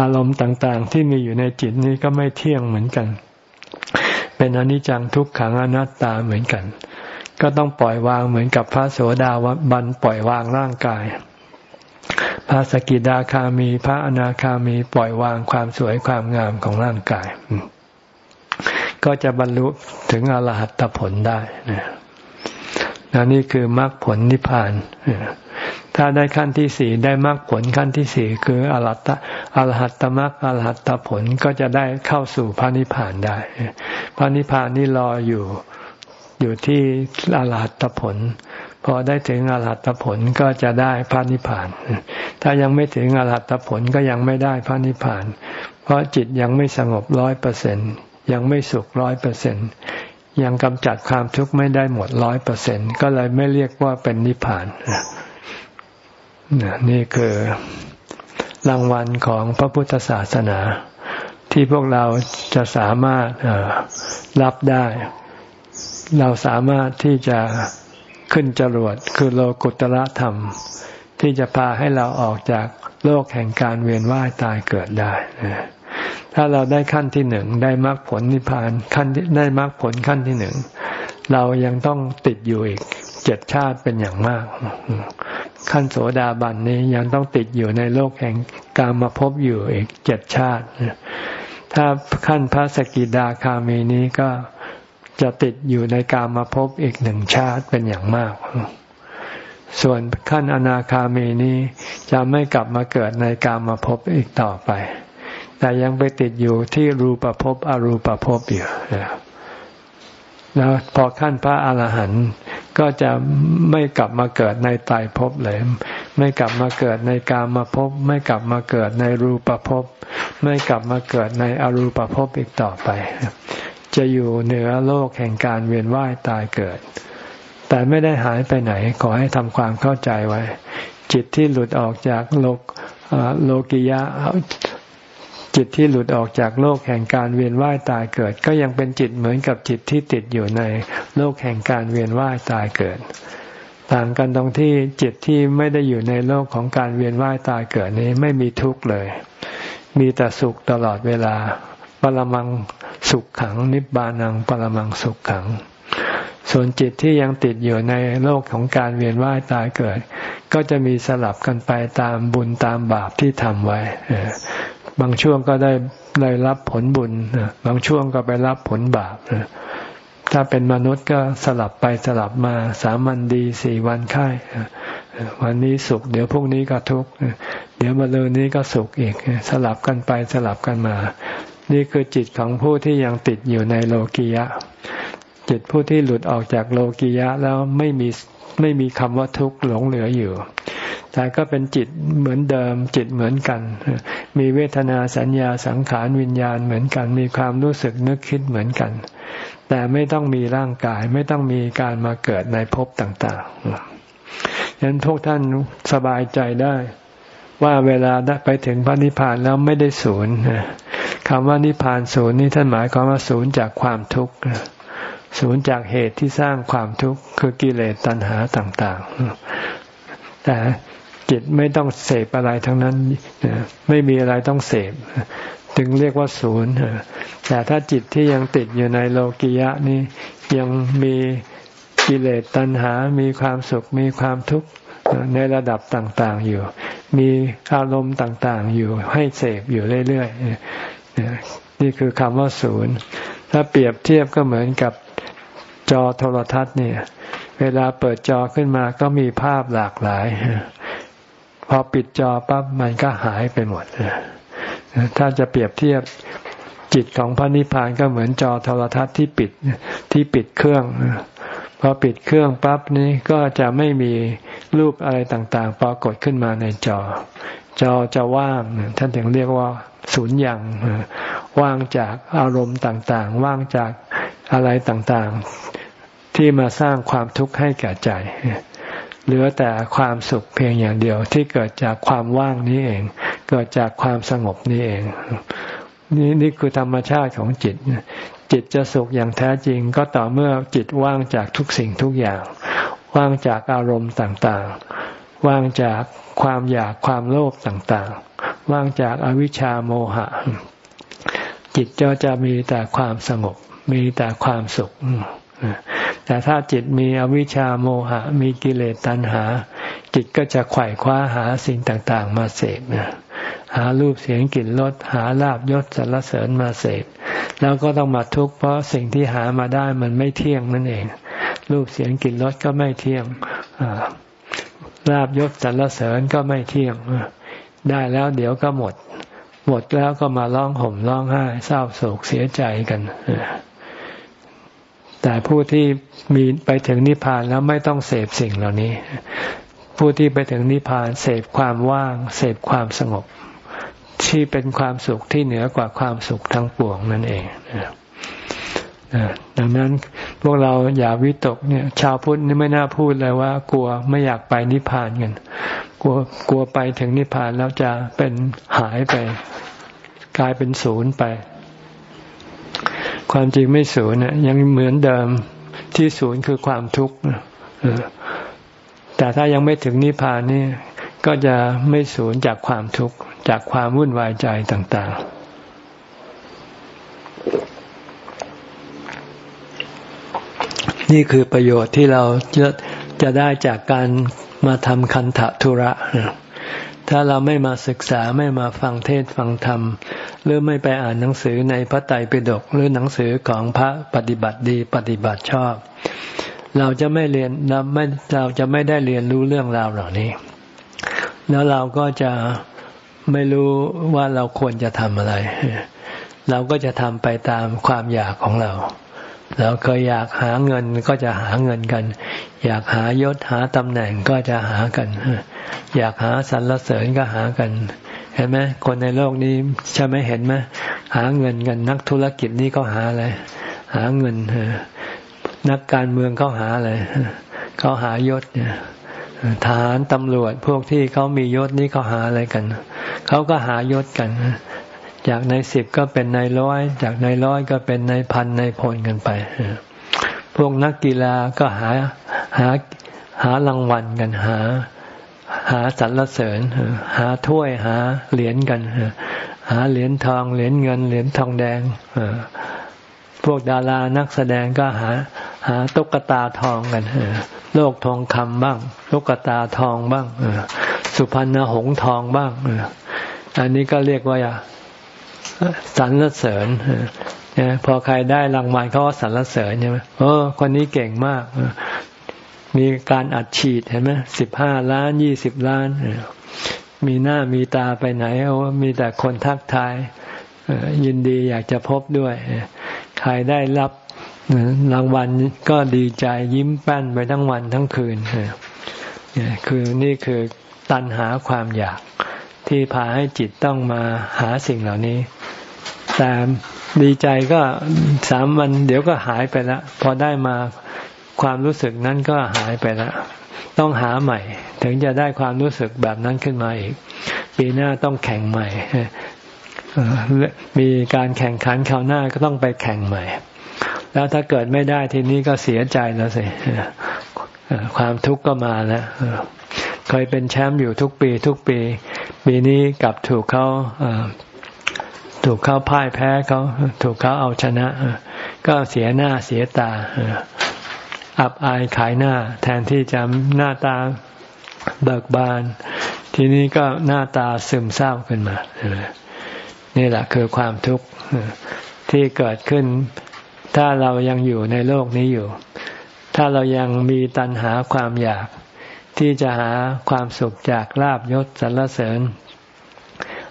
อารมณ์ต่างๆ ที่มีอยู่ในจิตนี้ก็ไม่เที่ยงเหมือนกัน เป็นอนิจจังทุกขังอนัตตาเหมือนกัน ก็ต้องปล่อยวางเหมือนกับพระโสดาบันปล่อยวางร่างกาย พระสกิดาคามี พระอนาคามีปล่อยวางความสวยความงามของร่างกาย ก็จะบรรลุถึงอรหัตผลได้นะนี่คือมรรคผลนิพพานถ้าได้ขั้นที่สี่ได้มรรคผลขั้นที่สี่คืออรหัตอรหัตตมรรคอรหัตตผลก็จะได้เข้าสู่พระนิพพานได้ พระนิพพานนี่รออยู่อยู่ที่อรหัตผล พอได้ถึงอรหัตผลก็จะได้พระนิพพาน ถ้ายังไม่ถึงอรหัตผลก็ยังไม่ได้พระนิพพาน เพราะจิตยังไม่สงบร้อยเปอร์เซ็นต์ ยังไม่สุขร้อยเปอร์เซ็นยังกำจัดความทุกข์ไม่ได้หมดร้อยเปอร์เซ็นก็เลยไม่เรียกว่าเป็นนิพพานนี่คือรางวัลของพระพุทธศาสนา ที่พวกเราจะสามารถรับได้ เราสามารถที่จะขึ้นจรวดคือโลกุตระธรรม ที่จะพาให้เราออกจากโลกแห่งการเวียนว่ายตายเกิดได้ ถ้าเราได้ขั้นที่หนึ่งได้มรรคผลนิพพานขั้นได้มรรคผลขั้นที่หนึ่งเรายังต้องติดอยู่อีกเจ็ดชาติเป็นอย่างมาก ขั้นโสดาบันนี้ยังต้องติดอยู่ในโลกแห่งกามาพบอยู่อีกเจ็ดชาติ ถ้าขั้นพระสกิดาคามีนี้ก็จะติดอยู่ในกามาพบอีกหนึ่งชาติเป็นอย่างมาก ส่วนขั้นอนาคามีนี้จะไม่กลับมาเกิดในกามาพบอีกต่อไป แต่ยังไปติดอยู่ที่รูปภพอรูปภพอยู่แล้วพอขั้นพระอาหารหันต์ก็จะไม่กลับมาเกิดในตายภพเลย ไม่กลับมาเกิดในกามาภพไม่กลับมาเกิดในรูปภพไม่กลับมาเกิดในอรูปภพอีกต่อไป จะอยู่เหนือโลกแห่งการเวียนว่ายตายเกิด แต่ไม่ได้หายไปไหนขอให้ทำความเข้าใจไว้ จิตที่หลุดออกจากโลกโลกิยะ จิตที่หลุดออกจากโลกแห่งการเวียนว่ายตายเกิด ก็ยังเป็นจิตเหมือนกับจิตที่ติดอยู่ในโลกแห่งการเวียนว่ายตายเกิด ต่างกันตรงที่จิตที่ไม่ได้อยู่ในโลกของการเวียนว่ายตายเกิดนี้ไม่มีทุกข์เลย มีแต่สุขตลอดเวลา ปรมังสุขขัง นิบานังปรมังสุขขัง ส่วนจิตที่ยังติดอยู่ในโลกของการเวียนว่ายตายเกิด ก็จะมีสลับกันไปตามบุญตามบาปที่ทำไว้ บางช่วงก็ได้ได้รับผลบุญบางช่วงก็ไปรับผลบาปถ้าเป็นมนุษย์ก็สลับไปสลับมาสามวันดีสี่วันไข้วันนี้สุข เดี๋ยวพรุ่งนี้ก็ทุกข์เดี๋ยวมาเลยนี้ก็สุขอีก สลับกันไปสลับกันมา นี่คือจิตของผู้ที่ยังติดอยู่ในโลกียะ จิตผู้ที่หลุดออกจากโลกียะแล้วไม่มีไม่มีคำว่าทุกข์หลงเหลืออยู่ แต่ก็เป็นจิตเหมือนเดิม จิตเหมือนกัน มีเวทนาสัญญาสังขารวิญญาณเหมือนกัน มีความรู้สึกนึกคิดเหมือนกัน แต่ไม่ต้องมีร่างกายไม่ต้องมีการมาเกิดในภพต่างๆฉะนั้นพวกท่านสบายใจได้ว่าเวลาไปถึงพระนิพพานแล้วไม่ได้ศูนย์คำว่านิพพานศูนย์นี่ท่านหมายความว่าศูนย์จากความทุกข์ศูนย์จากเหตุที่สร้างความทุกข์คือกิเลสตัณหาต่าง ๆ แต่ จิตไม่ต้องเสพอะไรทั้งนั้นไม่มีอะไรต้องเสพถึงเรียกว่าศูนย์แต่ถ้าจิตที่ยังติดอยู่ในโลกิยะนี้ยังมีกิเลสตัณหา มีความสุข มีความทุกข์ในระดับต่าง ๆ อยู่ มีอารมณ์ต่างๆ อยู่ให้เสพอยู่เรื่อยๆ นี่คือคำว่าศูนย์ ถ้าเปรียบเทียบก็เหมือนกับจอโทรทัศน์เนี่ย เวลาเปิดจอขึ้นมาก็มีภาพหลากหลาย อปิดจอปั๊บมันก็หายไปหมดถ้าจะเปรียบเทียบจิตของพระนิพพานก็เหมือนจอโทรทัศน์ที่ปิดที่ปิดเครื่องพอปิดเครื่องปั๊บนี้ก็จะไม่มีรูปอะไรต่างๆ ปรากฏขึ้นมาในจอ จอจะว่างท่านถึงเรียกว่าศูนย์อย่างว่างจากอารมณ์ต่างๆ ว่างจากอะไรต่างๆ ที่มาสร้างความทุกข์ให้แก่ใจ เหลือแต่ความสุขเพียงอย่างเดียว ที่เกิดจากความว่างนี้เอง เกิดจากความสงบนี้เอง นี่นี่คือธรรมชาติของจิต จิตจะสุขอย่างแท้จริง ก็ต่อเมื่อจิตว่างจากทุกสิ่งทุกอย่าง ว่างจากอารมณ์ต่างๆ ว่างจากความอยากความโลภต่างๆ ว่างจากอวิชชาโมหะ จิตจะจะมีแต่ความสงบมีแต่ความสุข แต่ถ้าจิตมีอวิชชาโมหะ มีกิเลสตัณหา จิตก็จะไขว่คว้าหาสิ่งต่างๆ มาเสพหารูปเสียงกลิ่นรสหาลาบยศสรรเสริญมาเสพแล้วก็ต้องมาทุกข์เพราะสิ่งที่หามาได้มันไม่เที่ยงนั่นเอง รูปเสียงกลิ่นรสก็ไม่เที่ยงลาบยศสรรเสริญก็ไม่เที่ยงได้แล้วเดี๋ยวก็หมด หมดแล้วก็มาร้องห่มร้องไห้เศร้าโศกเสียใจกัน แต่ผู้ที่มีไปถึงนิพพานแล้วไม่ต้องเสพสิ่งเหล่านี้ ผู้ที่ไปถึงนิพพานเสพความว่าง เสพความสงบ ที่เป็นความสุขที่เหนือกว่าความสุขทั้งปวงนั่นเองดังนั้นพวกเราอย่าวิตกเนี่ยชาวพุทธนี่ไม่น่าพูดเลยว่า กลัวไม่อยากไปนิพพานกันกลัวกลัวไปถึงนิพพานแล้วจะเป็นหายไป กลายเป็นศูนย์ไป ความจริงไม่ศูนย์ยังเหมือนเดิมที่ศูนย์คือความทุกข์แต่ถ้ายังไม่ถึงนิพพานนี่ก็จะไม่ศูนย์จากความทุกข์จากความวุ่นวายใจต่าง ๆ นี่คือประโยชน์ที่เราจะจะได้จากการมาทำคันธะธุระ ถ้าเราไม่มาศึกษาไม่มาฟังเทศฟังธรรม หรือไม่ไปอ่านหนังสือในพระไตรปิฎกหรือหนังสือของพระปฏิบัติดีปฏิบัติชอบ เราจะไม่เรียนเราไม่เราจะไม่ได้เรียนรู้เรื่องราวเหล่านี้ แล้วเราก็จะไม่รู้ว่าเราควรจะทำอะไร เราก็จะทำไปตามความอยากของเรา เราเคยอยากหาเงินก็จะหาเงินกัน อยากหายศหาตำแหน่งก็จะหากัน อยากหาสรรเสริญก็หากัน เห็นไหมคนในโลกนี้ใช่ไหมเห็นไหมหาเงินกันนักธุรกิจนี่ก็หาอะไรหาเงินนักการเมืองเขาหาอะไรเขาหายศเนี่ยทหารตำรวจพวกที่เขามียศนี่เขาหาอะไรกัน เขาก็หายศกัน จากในสิบก็เป็นในร้อย จากในร้อยก็เป็นในพันในพลกันไป พวกนักกีฬาก็หาหาหารางวัลกันหา หาสรรเสริญ หาถ้วยหาเหรียญกัน หาเหรียญทองเหรียญเงินเหรียญทองแดงพวกดารานักแสดงก็หา หาตุ๊กตาทองกันโลกทองคำบ้างตุ๊กตาทองบ้างสุพรรณหงทองบ้างอันนี้ก็เรียกว่า สรรเสริญพอใครได้รางวัลเขาก็สรรเสริญใช่ไหมเออ คนนี้เก่งมาก มีการอัดฉีดเห็นไหมสิบห้าล้านยี่สิบล้าน มีหน้ามีตาไปไหนโอ้มีแต่คนทักทายยินดีอยากจะพบด้วย ใครได้รับรางวัลก็ดีใจยิ้มแป้นไปทั้งวันทั้งคืนคือนี่คือตัณหาความอยาก ที่พาให้จิตต้องมาหาสิ่งเหล่านี้ แต่ดีใจก็สามวันเดี๋ยวก็หายไปล้วพอได้มาความรู้สึกนั้นก็หายไปล้วต้องหาใหม่ ถึงจะได้ความรู้สึกแบบนั้นขึ้นมาอีก ปีหน้าต้องแข่งใหม่มีการแข่งขันคราวหน้าก็ต้องไปแข่งใหม่ แล้วถ้าเกิดไม่ได้ทีนี้ก็เสียใจแล้วสิความทุกข์ก็มาแล้ว เคยเป็นแชมป์อยู่ทุกปี ทุกปี ปีนี้กลับถูกเขาถูกเขาพ่ายแพ้เขาถูกเขาเอาชนะ ก็เสียหน้าเสียตา อับอายขายหน้า แทนที่จะหน้าตาเบิกบาน ทีนี้ก็หน้าตาซึมเศร้าขึ้นมา นี่แหละคือความทุกข์ที่เกิดขึ้น ถ้าเรายังอยู่ในโลกนี้อยู่ ถ้าเรายังมีตัณหาความอยาก ที่จะหาความสุขจากลาบยศสรรเสริญ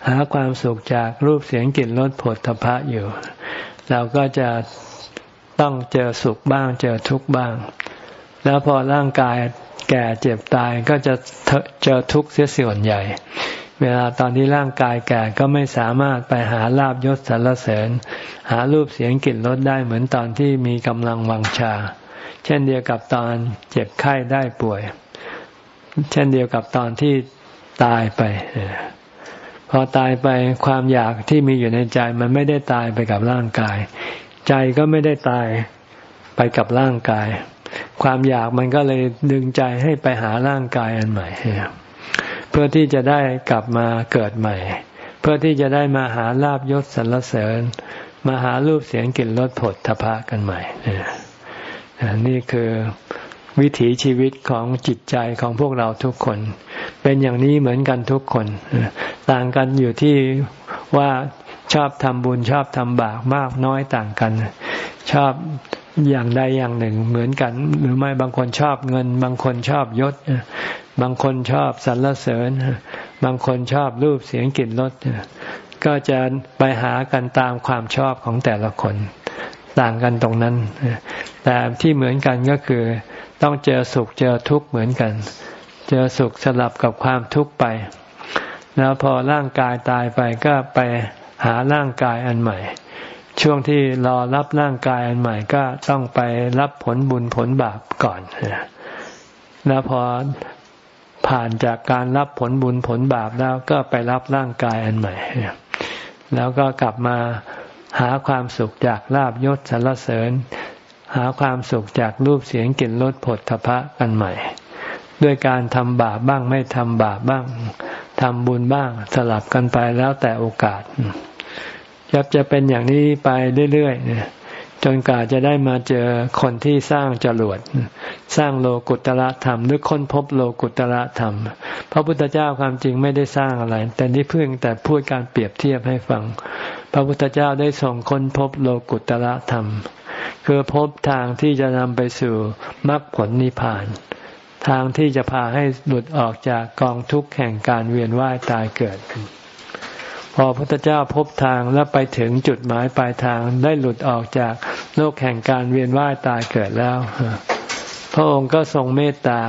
หาความสุขจากรูปเสียงกลิ่นรสผลทพะอยู่ เราก็จะต้องเจอสุขบ้าง เจอทุกข์บ้าง แล้วพอร่างกายแก่เจ็บตายก็จะเจอทุกข์เสียส่วนใหญ่ เวลาตอนที่ร่างกายแก่ก็ไม่สามารถไปหาลาบยศสรรเสริญ หารูปเสียงกลิ่นรสได้เหมือนตอนที่มีกำลังวังชา เช่นเดียวกับตอนเจ็บไข้ได้ป่วย เช่นเดียวกับตอนที่ตายไปพอตายไปความอยากที่มีอยู่ในใจมันไม่ได้ตายไปกับร่างกาย ใจก็ไม่ได้ตายไปกับร่างกาย ความอยากมันก็เลยดึงใจให้ไปหาร่างกายอันใหม่ เพื่อที่จะได้กลับมาเกิดใหม่ เพื่อที่จะได้มาหาลาบยศสรรเสริญ มาหารูปเสียงกลิ่นรสผลทพะกันใหม่นี่คือ วิถีชีวิตของจิตใจของพวกเราทุกคน เป็นอย่างนี้เหมือนกันทุกคน ต่างกันอยู่ที่ว่าชอบทำบุญชอบทำบาปมากน้อยต่างกัน ชอบอย่างใดอย่างหนึ่งเหมือนกัน หรือไม่บางคนชอบเงิน บางคนชอบยศ บางคนชอบสรรเสริญ บางคนชอบรูปเสียงกลิ่นรสก็จะไปหากันตามความชอบของแต่ละคน ต่างกันตรงนั้น แต่ที่เหมือนกันก็คือ ต้องเจอสุขเจอทุกข์เหมือนกัน เจอสุขสลับกับความทุกข์ไป แล้วพอร่างกายตายไปก็ไปหาร่างกายอันใหม่ ช่วงที่รอรับร่างกายอันใหม่ก็ต้องไปรับผลบุญผลบาปก่อนแล้วพอผ่านจากการรับผลบุญผลบาปแล้วก็ไปรับร่างกายอันใหม่ แล้วก็กลับมาหาความสุขจากลาบยศสรรเสริญ หาความสุขจากรูปเสียงกลิ่นรสผลทพะกันใหม่ ด้วยการทำบาปบ้างไม่ทำบาปบ้างทำบุญบ้างสลับกันไปแล้วแต่โอกาสยับจะเป็นอย่างนี้ไปเรื่อยๆจนกว่าจะได้มาเจอคนที่สร้างจรวดสร้างโลกุตระธรรม หรือค้นพบโลกุตระธรรม พระพุทธเจ้าความจริงไม่ได้สร้างอะไร แต่นี่เพื่อแต่พูดการเปรียบเทียบให้ฟัง พระพุทธเจ้าได้ส่งค้นพบโลกุตระธรรม คือพบทางที่จะนำไปสู่มรรคผลนิพพาน ทางที่จะพาให้หลุดออกจากกองทุกข์แห่งการเวียนว่ายตายเกิด พอพระพุทธเจ้าพบทางและไปถึงจุดหมายปลายทางได้หลุดออกจากโลกแห่งการเวียนว่ายตายเกิดแล้ว พระองค์ก็ทรงเมตตา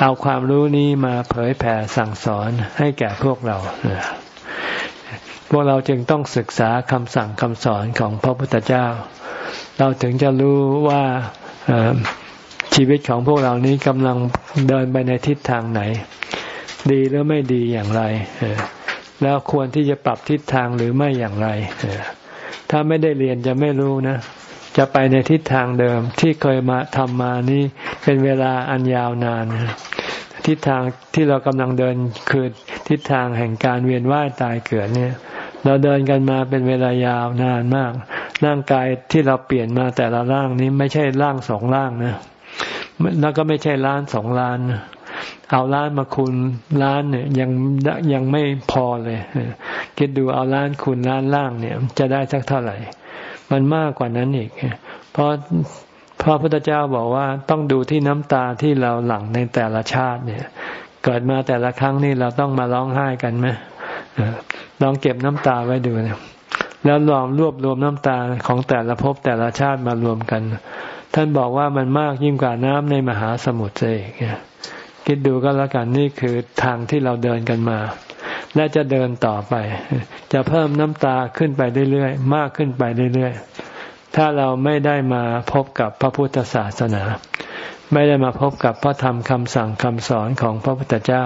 เอาความรู้นี้มาเผยแผ่สั่งสอนให้แก่พวกเรา วกเราจึงต้องศึกษาคำสั่งคำสอนของพระพุทธเจ้า เราถึงจะรู้ว่าชีวิตของพวกเรานี้กำลังเดินไปในทิศทางไหน ดีหรือไม่ดีอย่างไร แล้วควรที่จะปรับทิศทางหรือไม่อย่างไร ถ้าไม่ได้เรียนจะไม่รู้นะ จะไปในทิศทางเดิมที่เคยมาทำมานี้เป็นเวลาอันยาวนาน ทิศทางที่เรากำลังเดินคือทิศทางแห่งการเวียนว่ายตายเกิดเนี่ย เราเดินกันมาเป็นเวลายาวนานมาก ร่างกายที่เราเปลี่ยนมาแต่ละร่างนี้ไม่ใช่ร่างสองร่างนะแล้วก็ไม่ใช่ล้านสองล้านเอาล้านมาคูณล้านเนี่ยยังยังไม่พอเลยคิดดูเอาล้านคูณล้านล่างเนี่ย จะได้สักเท่าไหร่ มันมากกว่านั้นอีก เพราะพระพุทธเจ้าบอกว่าต้องดูที่น้ำตาที่เราหลั่งในแต่ละชาติเนี่ย เกิดมาแต่ละครั้งนี่เราต้องมาร้องไห้กันไหม ลองเก็บน้ำตาไว้ดูนะแล้วลองรวบรวมน้ำตาของแต่ละภพแต่ละชาติมารวมกัน ท่านบอกว่ามันมากยิ่งกว่าน้ำในมหาสมุทรเองคิดดูก็แล้วกันนี่คือทางที่เราเดินกันมา และจะเดินต่อไป จะเพิ่มน้ำตาขึ้นไปเรื่อยๆมากขึ้นไปเรื่อยๆถ้าเราไม่ได้มาพบกับพระพุทธศาสนา ไม่ได้มาพบกับพระธรรมคำสั่งคำสอนของพระพุทธเจ้า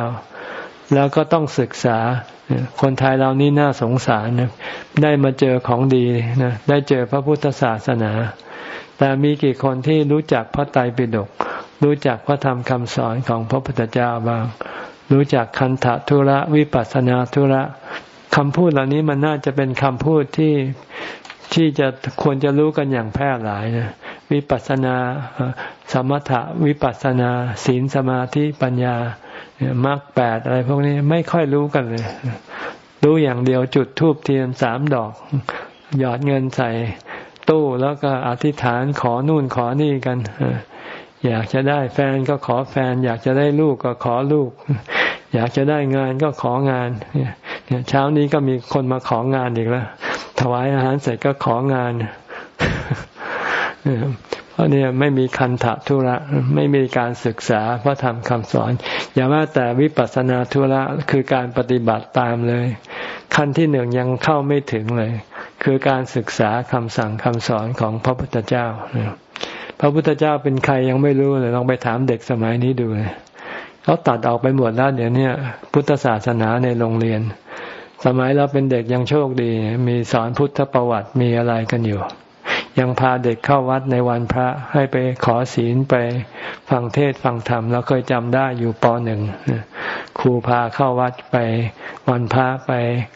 แล้วก็ต้องศึกษา คนไทยเรานี่น่าสงสารนะได้มาเจอของดีนะได้เจอพระพุทธศาสนา แต่มีกี่คนที่รู้จักพระไตรปิฎกรู้จักพระธรรมคำสอนของพระพุทธเจ้าบ้าง รู้จักคันธทุระวิปัสนาทุระคำพูดเหล่านี้มันน่าจะเป็นคำพูดที่ที่จะควรจะรู้กันอย่างแพร่หลายนะวิปัสนา สมถะวิปัสนา ศีลสมาธิปัญญา มรรคแปดอะไรพวกนี้ไม่ค่อยรู้กันเลย รู้อย่างเดียวจุดทูบเทียนสามดอก หยอดเงินใส่ตู้แล้วก็อธิษฐานขอนู่นขอนี่กันอยากจะได้แฟนก็ขอแฟน อยากจะได้ลูกก็ขอลูก อยากจะได้งานก็ของานเนี่ยเช้านี้ก็มีคนมาของานอีกแล้ว ถวายอาหารเสร็จก็ของาน ราะเนี่ยไม่มีคันธะทุระไม่มีการศึกษาพระธรรมคำสอน อย่าว่าแต่วิปัสสนาทุระคือการปฏิบัติตามเลย ขั้นที่หนึ่งยังเข้าไม่ถึงเลย คือการศึกษาคำสั่งคำสอนของพระพุทธเจ้า พระพุทธเจ้าเป็นใครยังไม่รู้เลยลองไปถามเด็กสมัยนี้ดูเลยเขาตัดออกไปหมดแล้วเดี๋ยวนี้พุทธศาสนาในโรงเรียน สมัยเราเป็นเด็กยังโชคดี มีสอนพุทธประวัติมีอะไรกันอยู่ ยังพาเด็กเข้าวัดในวันพระให้ไปขอศีลไปฟังเทศฟังธรรมเราเคยจำได้อยู่ปหนึ่งครูพาเข้าวัดไปวันพระไป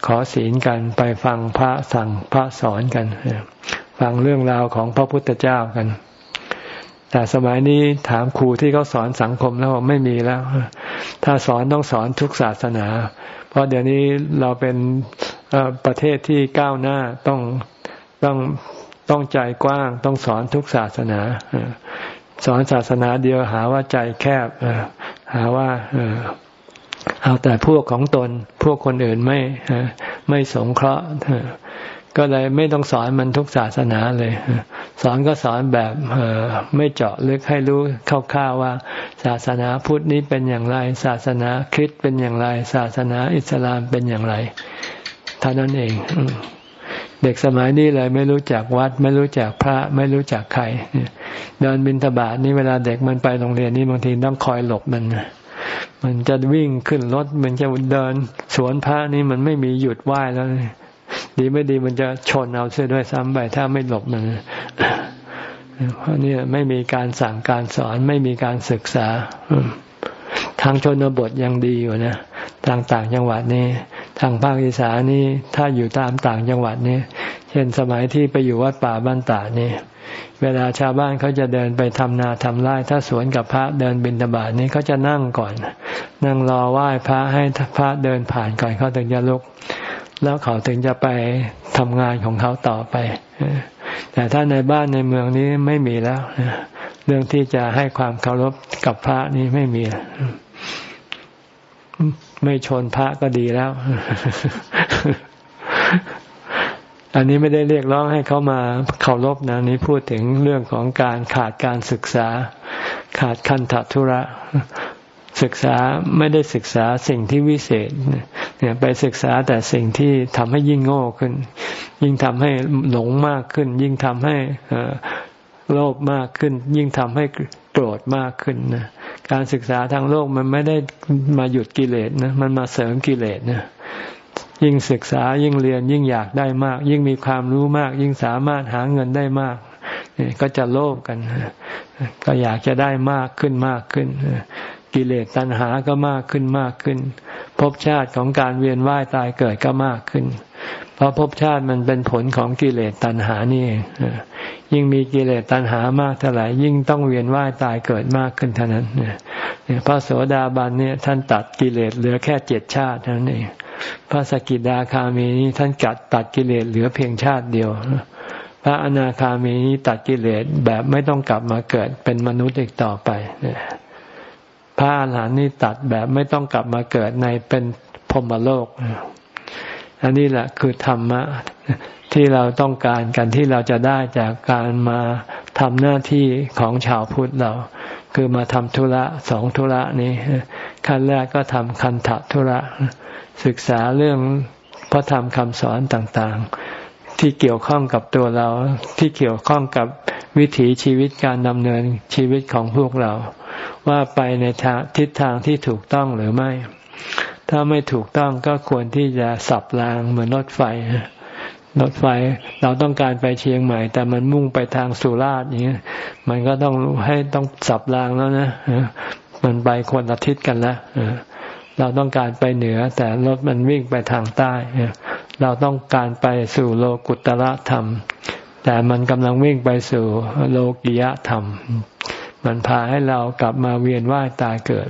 ขอศีลกัน ไปฟังพระสั่งพระสอนกันฟังเรื่องราวของพระพุทธเจ้ากัน แต่สมัยนี้ถามครูที่เขาสอนสังคมแล้วไม่มีแล้ว ถ้าสอนต้องสอนทุกศาสนา เพราะเดี๋ยวนี้เราเป็นประเทศที่ก้าวหน้าต้องต้อง ต้องใจกว้าง ต้องสอนทุกศาสนาสอนศาสนาเดียวหาว่าใจแคบหาว่าเอาแต่พวกของตนพวกคนอื่นไม่ไม่สงเคราะห์ก็เลยไม่ต้องสอนมันทุกศาสนาเลย สอนก็สอนแบบไม่เจาะลึกให้รู้คร่าวๆว่า ศาสนาพุทธนี้เป็นอย่างไร ศาสนาคริสต์เป็นอย่างไร ศาสนาอิสลามเป็นอย่างไรเท่านั้นเอง เด็กสมัยนี้เลยไม่รู้จักวัด ไม่รู้จักพระไม่รู้จักใครเดินบินทบาทนี่เวลาเด็กมันไปโรงเรียนนี่บางทีต้องคอยหลบมันมันจะวิ่งขึ้นรถมันจะเดิน สวนพระนี่มันไม่มีหยุดไหว้แล้วดีไม่ดีมันจะชนเอาเสียด้วยซ้ำไปถ้าไม่หลบมันเพราะนี่ไม่มีการสั่งการสอนไม่มีการศึกษาทางชนบทยังดีอยู่นะทางต่างจังหวัดนี่ ทางภาคอีสานนี่ถ้าอยู่ตามต่างจังหวัดนี่เช่นสมัยที่ไปอยู่วัดป่าบ้านตานี่เวลาชาวบ้านเขาจะเดินไปทำนาทำไร่ถ้าสวนกับพระเดินบินตบาทนี้เขาจะนั่งก่อน นั่งรอไหว้พระให้พระเดินผ่านก่อนเขาถึงจะลุก แล้วเขาถึงจะไปทำงานของเขาต่อไป แต่ถ้าในบ้านในเมืองนี้ไม่มีแล้วเรื่องที่จะให้ความเคารพกับพระนี้ไม่มี ไม่ชนพระก็ดีแล้ว อันนี้ไม่ได้เรียกร้องให้เขามาเคารพนะนี้พูดถึงเรื่องของการขาดการศึกษา ขาดคันธทุระ ศึกษาไม่ได้ศึกษาสิ่งที่วิเศษ เนี่ยไปศึกษาแต่สิ่งที่ทำให้ยิ่งโง่ขึ้น ยิ่งทำให้หลงมากขึ้น ยิ่งทำให้โลภมากขึ้น ยิ่งทำให้โกรธมากขึ้นนะ การศึกษาทางโลกมันไม่ได้มาหยุดกิเลสนะ มันมาเสริมกิเลสนะ ยิ่งศึกษายิ่งเรียนยิ่งอยากได้มาก ยิ่งมีความรู้มาก ยิ่งสามารถหาเงินได้มากนี่ก็จะโลภกัน ก็อยากจะได้มากขึ้นมากขึ้น กิเลสตัณหาก็มากขึ้นมากขึ้น ภพชาติของการเวียนว่ายตายเกิดก็มากขึ้น เพราะภพชาติมันเป็นผลของกิเลสตัณหานี่เอง ยิ่งมีกิเลสตัณหามากเท่าไหร่ยิ่งต้องเวียนว่ายตายเกิดมากขึ้นเท่านั้นเนี่ยพระโสดาบันเนี่ยท่านตัดกิเลสเหลือแค่เจ็ดชาติเท่านั้นเองพระสกิดาคามีนี้ท่านกัดตัดกิเลสเหลือเพียงชาติเดียว พระอนาคามีนี้ตัดกิเลสแบบไม่ต้องกลับมาเกิดเป็นมนุษย์อีกต่อไปพระอรหันต์นี่ตัดแบบไม่ต้องกลับมาเกิดในเป็นพรมโลกอันนี้แหละคือธรรมะ ที่เราต้องการกันที่เราจะได้จากการมาทำหน้าที่ของชาวพุทธเรา คือมาทำธุระสองธุระนี้ ขั้นแรกก็ทำคันถธุระ ศึกษาเรื่องพระธรรมคำสอนต่างๆ ที่เกี่ยวข้องกับตัวเราที่เกี่ยวข้องกับวิถีชีวิตการดำเนินชีวิตของพวกเรา ว่าไปในทิศทางที่ถูกต้องหรือไม่ ถ้าไม่ถูกต้องก็ควรที่จะสับรางเหมือนรถไฟ รถไฟเราต้องการไปเชียงใหม่ แต่มันมุ่งไปทางสุราษฎร์อย่างเงี้ยมันก็ต้องให้ต้องสับรางแล้วนะมันไปคนละทิศกันแล้วเราต้องการไปเหนือ แต่รถมันวิ่งไปทางใต้เราต้องการไปสู่โลกุตระธรรม แต่มันกำลังวิ่งไปสู่โลกิยะธรรม มันพาให้เรากลับมาเวียนว่ายตายเกิด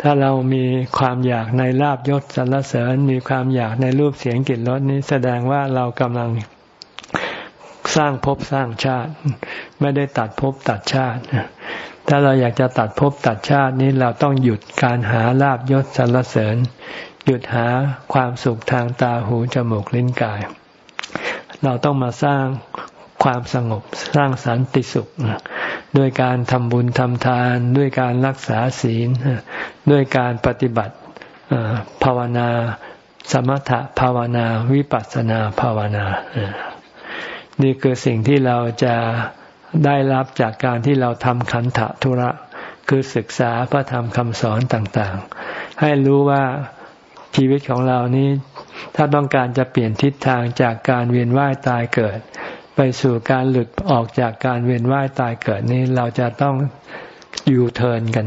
ถ้าเรามีความอยากในลาบยศสรรเสริญ มีความอยากในรูปเสียงกลิ่นรสนี้แสดงว่าเรากำลังสร้างภพสร้างชาติ ไม่ได้ตัดภพตัดชาติถ้าเราอยากจะตัดภพตัดชาตินี้เราต้องหยุดการหาลาบยศสรรเสริญ หยุดหาความสุขทางตาหูจมูกลิ้นกาย เราต้องมาสร้าง ความสงบสร้างสันติสุข ด้วยการทำบุญทำทาน ด้วยการรักษาศีล ด้วยการปฏิบัติภาวนา สมถภาวนาวิปัสสนาภาวนา นี่คือสิ่งที่เราจะได้รับจากการที่เราทำขันธทุระ คือศึกษาพระธรรมคำสอนต่างๆ ให้รู้ว่าชีวิตของเรานี้ถ้าต้องการจะเปลี่ยนทิศทางจากการเวียนว่ายตายเกิด ไปสู่การหลุดออกจากการเวียนว่ายตายเกิดนี้เราจะต้องยูเทิร์นกัน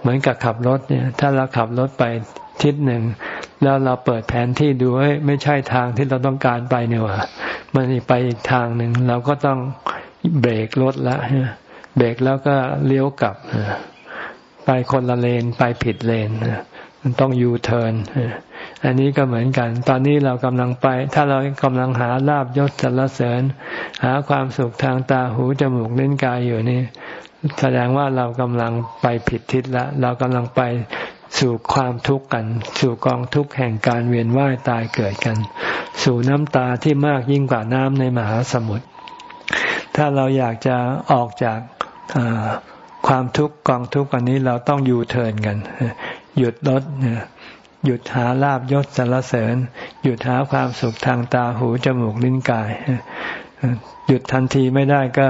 เหมือนกับขับรถเนี่ย ถ้าเราขับรถไปทิศหนึ่ง แล้วเราเปิดแผนที่ดูเฮ้ยไม่ใช่ทางที่เราต้องการไปเนี่ยว่ะมันไปอีกทางหนึ่งเราก็ต้องเบรกรถละเบรกแล้วก็เลี้ยวกลับไปคนละเลนไปผิดเลนมันต้องยูเทิร์น อันนี้ก็เหมือนกัน ตอนนี้เรากำลังไป ถ้าเรากำลังหาลาบยศสรรเสริญ หาความสุขทางตาหูจมูกลิ้นกายอยู่นี่ แสดงว่าเรากำลังไปผิดทิศละ เรากำลังไปสู่ความทุกข์กัน สู่กองทุกข์แห่งการเวียนว่ายตายเกิดกัน สู่น้ำตาที่มากยิ่งกว่าน้ำในมหาสมุทรถ้าเราอยากจะออกจากความทุกข์กองทุกข์อันนี้เราต้องยูเทิร์นกัน หยุดรถ หยุดหาลาบยศสารเสริญ หยุดหาความสุขทางตาหูจมูกลิ้นกาย หยุดทันทีไม่ได้ก็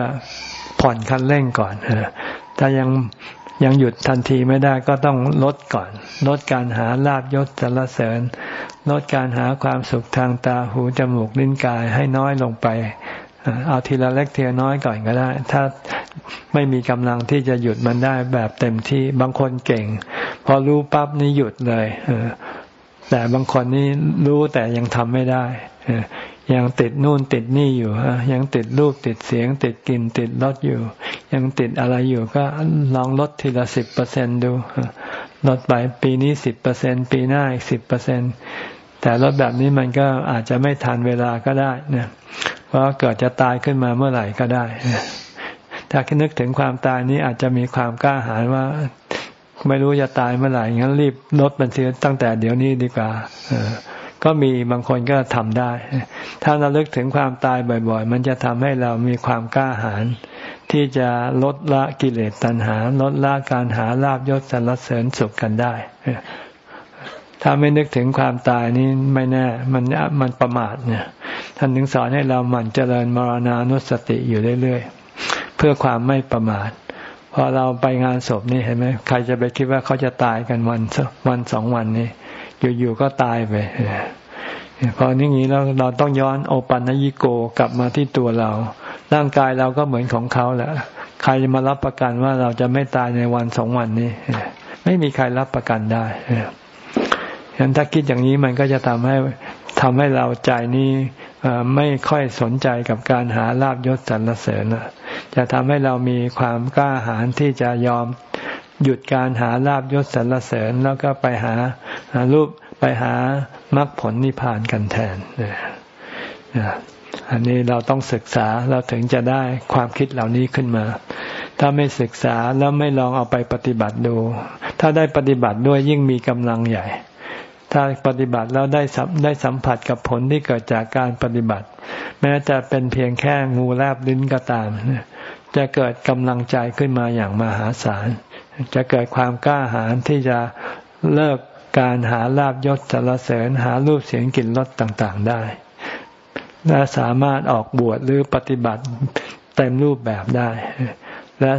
ผ่อนคันเร่งก่อนถ้ายังยังหยุดทันทีไม่ได้ก็ต้องลดก่อน ลดการหาลาบยศสารเสริญ ลดการหาความสุขทางตาหูจมูกลิ้นกายให้น้อยลงไป เอาทีละเล็กทีละน้อยก่อนก็ได้ ถ้าไม่มีกำลังที่จะหยุดมันได้แบบเต็มที่บางคนเก่ง พอรู้ปั๊บนี่หยุดเลยแต่บางคนนี่รู้แต่ยังทำไม่ได้ยังติดนู่นติดนี่อยู่ยังติดรูปติดเสียง ติดกลิ่นติดรสอยู่ ยังติดอะไรอยู่ก็ลองลดทีละสิบเปอร์เซ็นดูลดไปปีนี้สิบเปอร์เซ็นปีหน้าอีกสิบเปอร์เซ็นแต่ลดแบบนี้มันก็อาจจะไม่ทันเวลาก็ได้นะ เพราะเกิดจะตายขึ้นมาเมื่อไหร่ก็ได้ ถ้าคิดนึกถึงความตายนี้อาจจะมีความกล้าหาญว่า ไม่รู้จะตายเมื่อไหร่งั้นรีบลดมันเสียตั้งแต่เดี๋ยวนี้ดีกว่าก็มีบางคนก็ทำได้ ถ้าเราลึกถึงความตายบ่อย ๆ มันจะทำให้เรามีความกล้าหาญที่จะลดละกิเลสตัณหา ลดละการหาลาบยศสรรเสริญสุขกันได้ ถ้าไม่นึกถึงความตายนี่ไม่แน่ มันมันประมาทเนี่ย ท่านถึงสอนให้เราหมั่นเจริญมรณานุสติอยู่เรื่อยๆ เพื่อความไม่ประมาทพอเราไปงานศพนี่เห็นไหมใครจะไปคิดว่าเขาจะตายกันวันวันสองวันนี้อยู่ๆก็ตายไปพอนี้นี้แล้วเราต้องย้อนโอปันญิโกกลับมาที่ตัวเรา ร่างกายเราก็เหมือนของเขาแหละใครจะมารับประกันว่าเราจะไม่ตายในวันสองวันนี้ ไม่มีใครรับประกันได้ ฉะนั้นถ้าคิดอย่างนี้มันก็จะทำให้ทำให้เราใจนี้ไม่ค่อยสนใจกับการหาลาบยศสรรเสริญจะทำให้เรามีความกล้าหาญที่จะยอมหยุดการหาลาบยศสรรเสริญ แล้วก็ไปหารูปไปหามรรคผลนิพพานกันแทนอันนี้เราต้องศึกษาเราถึงจะได้ความคิดเหล่านี้ขึ้นมา ถ้าไม่ศึกษาแล้วไม่ลองเอาไปปฏิบัติดู ถ้าได้ปฏิบัติด้วยยิ่งมีกำลังใหญ่ ถ้าปฏิบัติแล้วได้สัมได้สัมผัสกับผลที่เกิดจากการปฏิบัติ แม้จะเป็นเพียงแค่งูแลบลิ้นก็ตาม จะเกิดกำลังใจขึ้นมาอย่างมหาศาล จะเกิดความกล้าหาญที่จะเลิกการหาลาบยศสารเสริญหารูปเสียงกลิ่นรสต่างๆได้และสามารถออกบวชหรือปฏิบัติเต็มรูปแบบได้ และ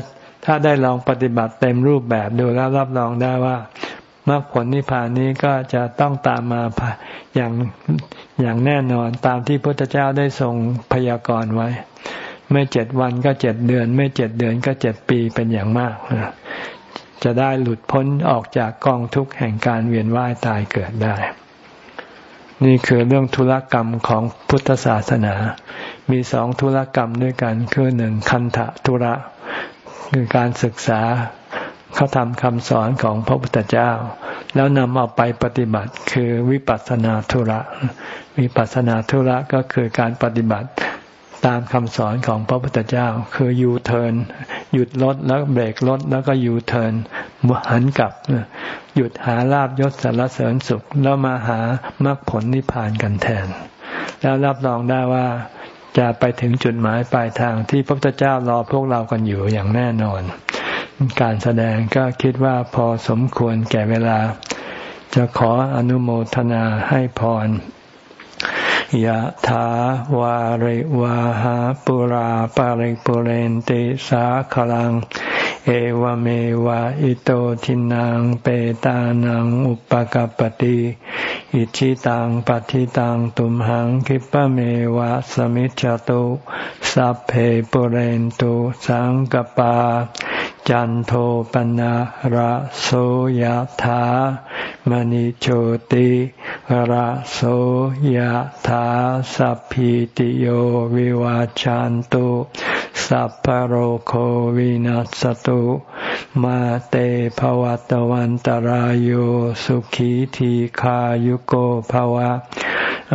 ถ้าได้ลองปฏิบัติเต็มรูปแบบดูแล้วรับรองได้ว่า มรรคผลนิพพานนี้ก็จะต้องตามมาอย่างอย่างแน่นอนตามที่พระพุทธเจ้าได้ทรงพยากรณ์ไว้ ไม่เจ็ดวันก็เจ็ดเดือน ไม่เจ็ดเดือนก็เจ็ดปีเป็นอย่างมาก จะได้หลุดพ้นออกจากกองทุกข์แห่งการเวียนว่ายตายเกิดได้ นี่คือเรื่องธุรกรรมของพุทธศาสนา มีสองธุรกรรมด้วยกันคือหนึ่งคันธะธุระคือการศึกษา เขาทำคำสอนของพระพุทธเจ้า แล้วนำเอาไปปฏิบัติคือวิปัสสนาธุระ วิปัสสนาธุระก็คือการปฏิบัติตามคำสอนของพระพุทธเจ้า คือยูเทิร์นหยุดรถแล้วเบรกรถแล้วก็ยูเทิร์นหันกลับ หยุดหาลาบยศสารเสริญสุข แล้วมาหามรรคผลนิพพานกันแทน แล้วรับรองได้ว่าจะไปถึงจุดหมายปลายทางที่พระพุทธเจ้ารอพวกเรากันอยู่อย่างแน่นอน การแสดงก็คิดว่าพอสมควรแก่เวลา จะขออนุโมทนาให้พรยะถาวาริวาหาปุราปาริปุเรนติสาขลัง เอวเมวะอิโตทินังเปตานังอุปกปติอิชิตังปฏิตังตุมหังคิปะเมวะสมิจจตุสัพเพปุเรนตุสังกปา จันโทปนะระโสยธามณิโชติระโสยธาสัพพิติโยวิวาจันตุสัพพโรโควินัสตุมาเตภวัตวันตารโยสุขีทีขายุโกภวะ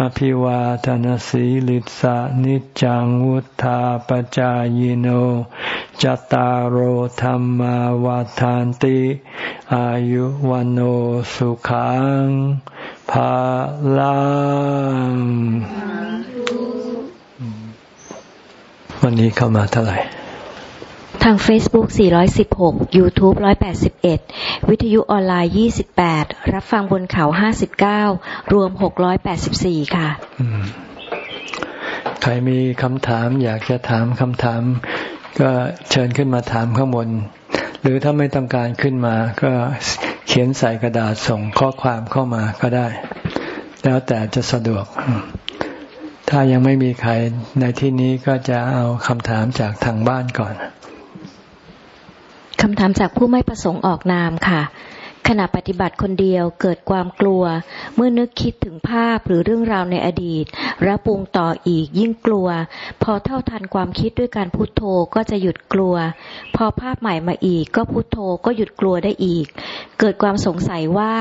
อภิวาทนสีลิสานิจังวุธาปจายโนจตารโหธรรมวาทานติ อายุวันโอสุขังภาลังวันนี้เข้ามาเท่าไหร่ ทาง Facebook 416 YouTube 181 วิทยุออนไลน์ 28 รับฟังบนเขา 59 รวม 684 ค่ะ ใครมีคำถามอยากจะถามคำถาม ก็เชิญขึ้นมาถามข้างบน หรือถ้าไม่ต้องการขึ้นมาก็เขียนใส่กระดาษส่งข้อความเข้ามาก็ได้ แล้วแต่จะสะดวก ถ้ายังไม่มีใครในที่นี้ก็จะเอาคำถามจากทางบ้านก่อน คำถามจากผู้ไม่ประสงค์ออกนามค่ะ ขณะปฏิบัติคนเดียวเกิดความกลัว เมื่อนึกคิดถึงภาพหรือเรื่องราวในอดีตแล้วปรุงต่ออีกยิ่งกลัว พอเท่าทันความคิดด้วยการพุโทโธก็จะหยุดกลัว พอภาพใหม่มาอีก ก็พุโทโธก็หยุดกลัวได้อีก เกิดความสงสัยว่า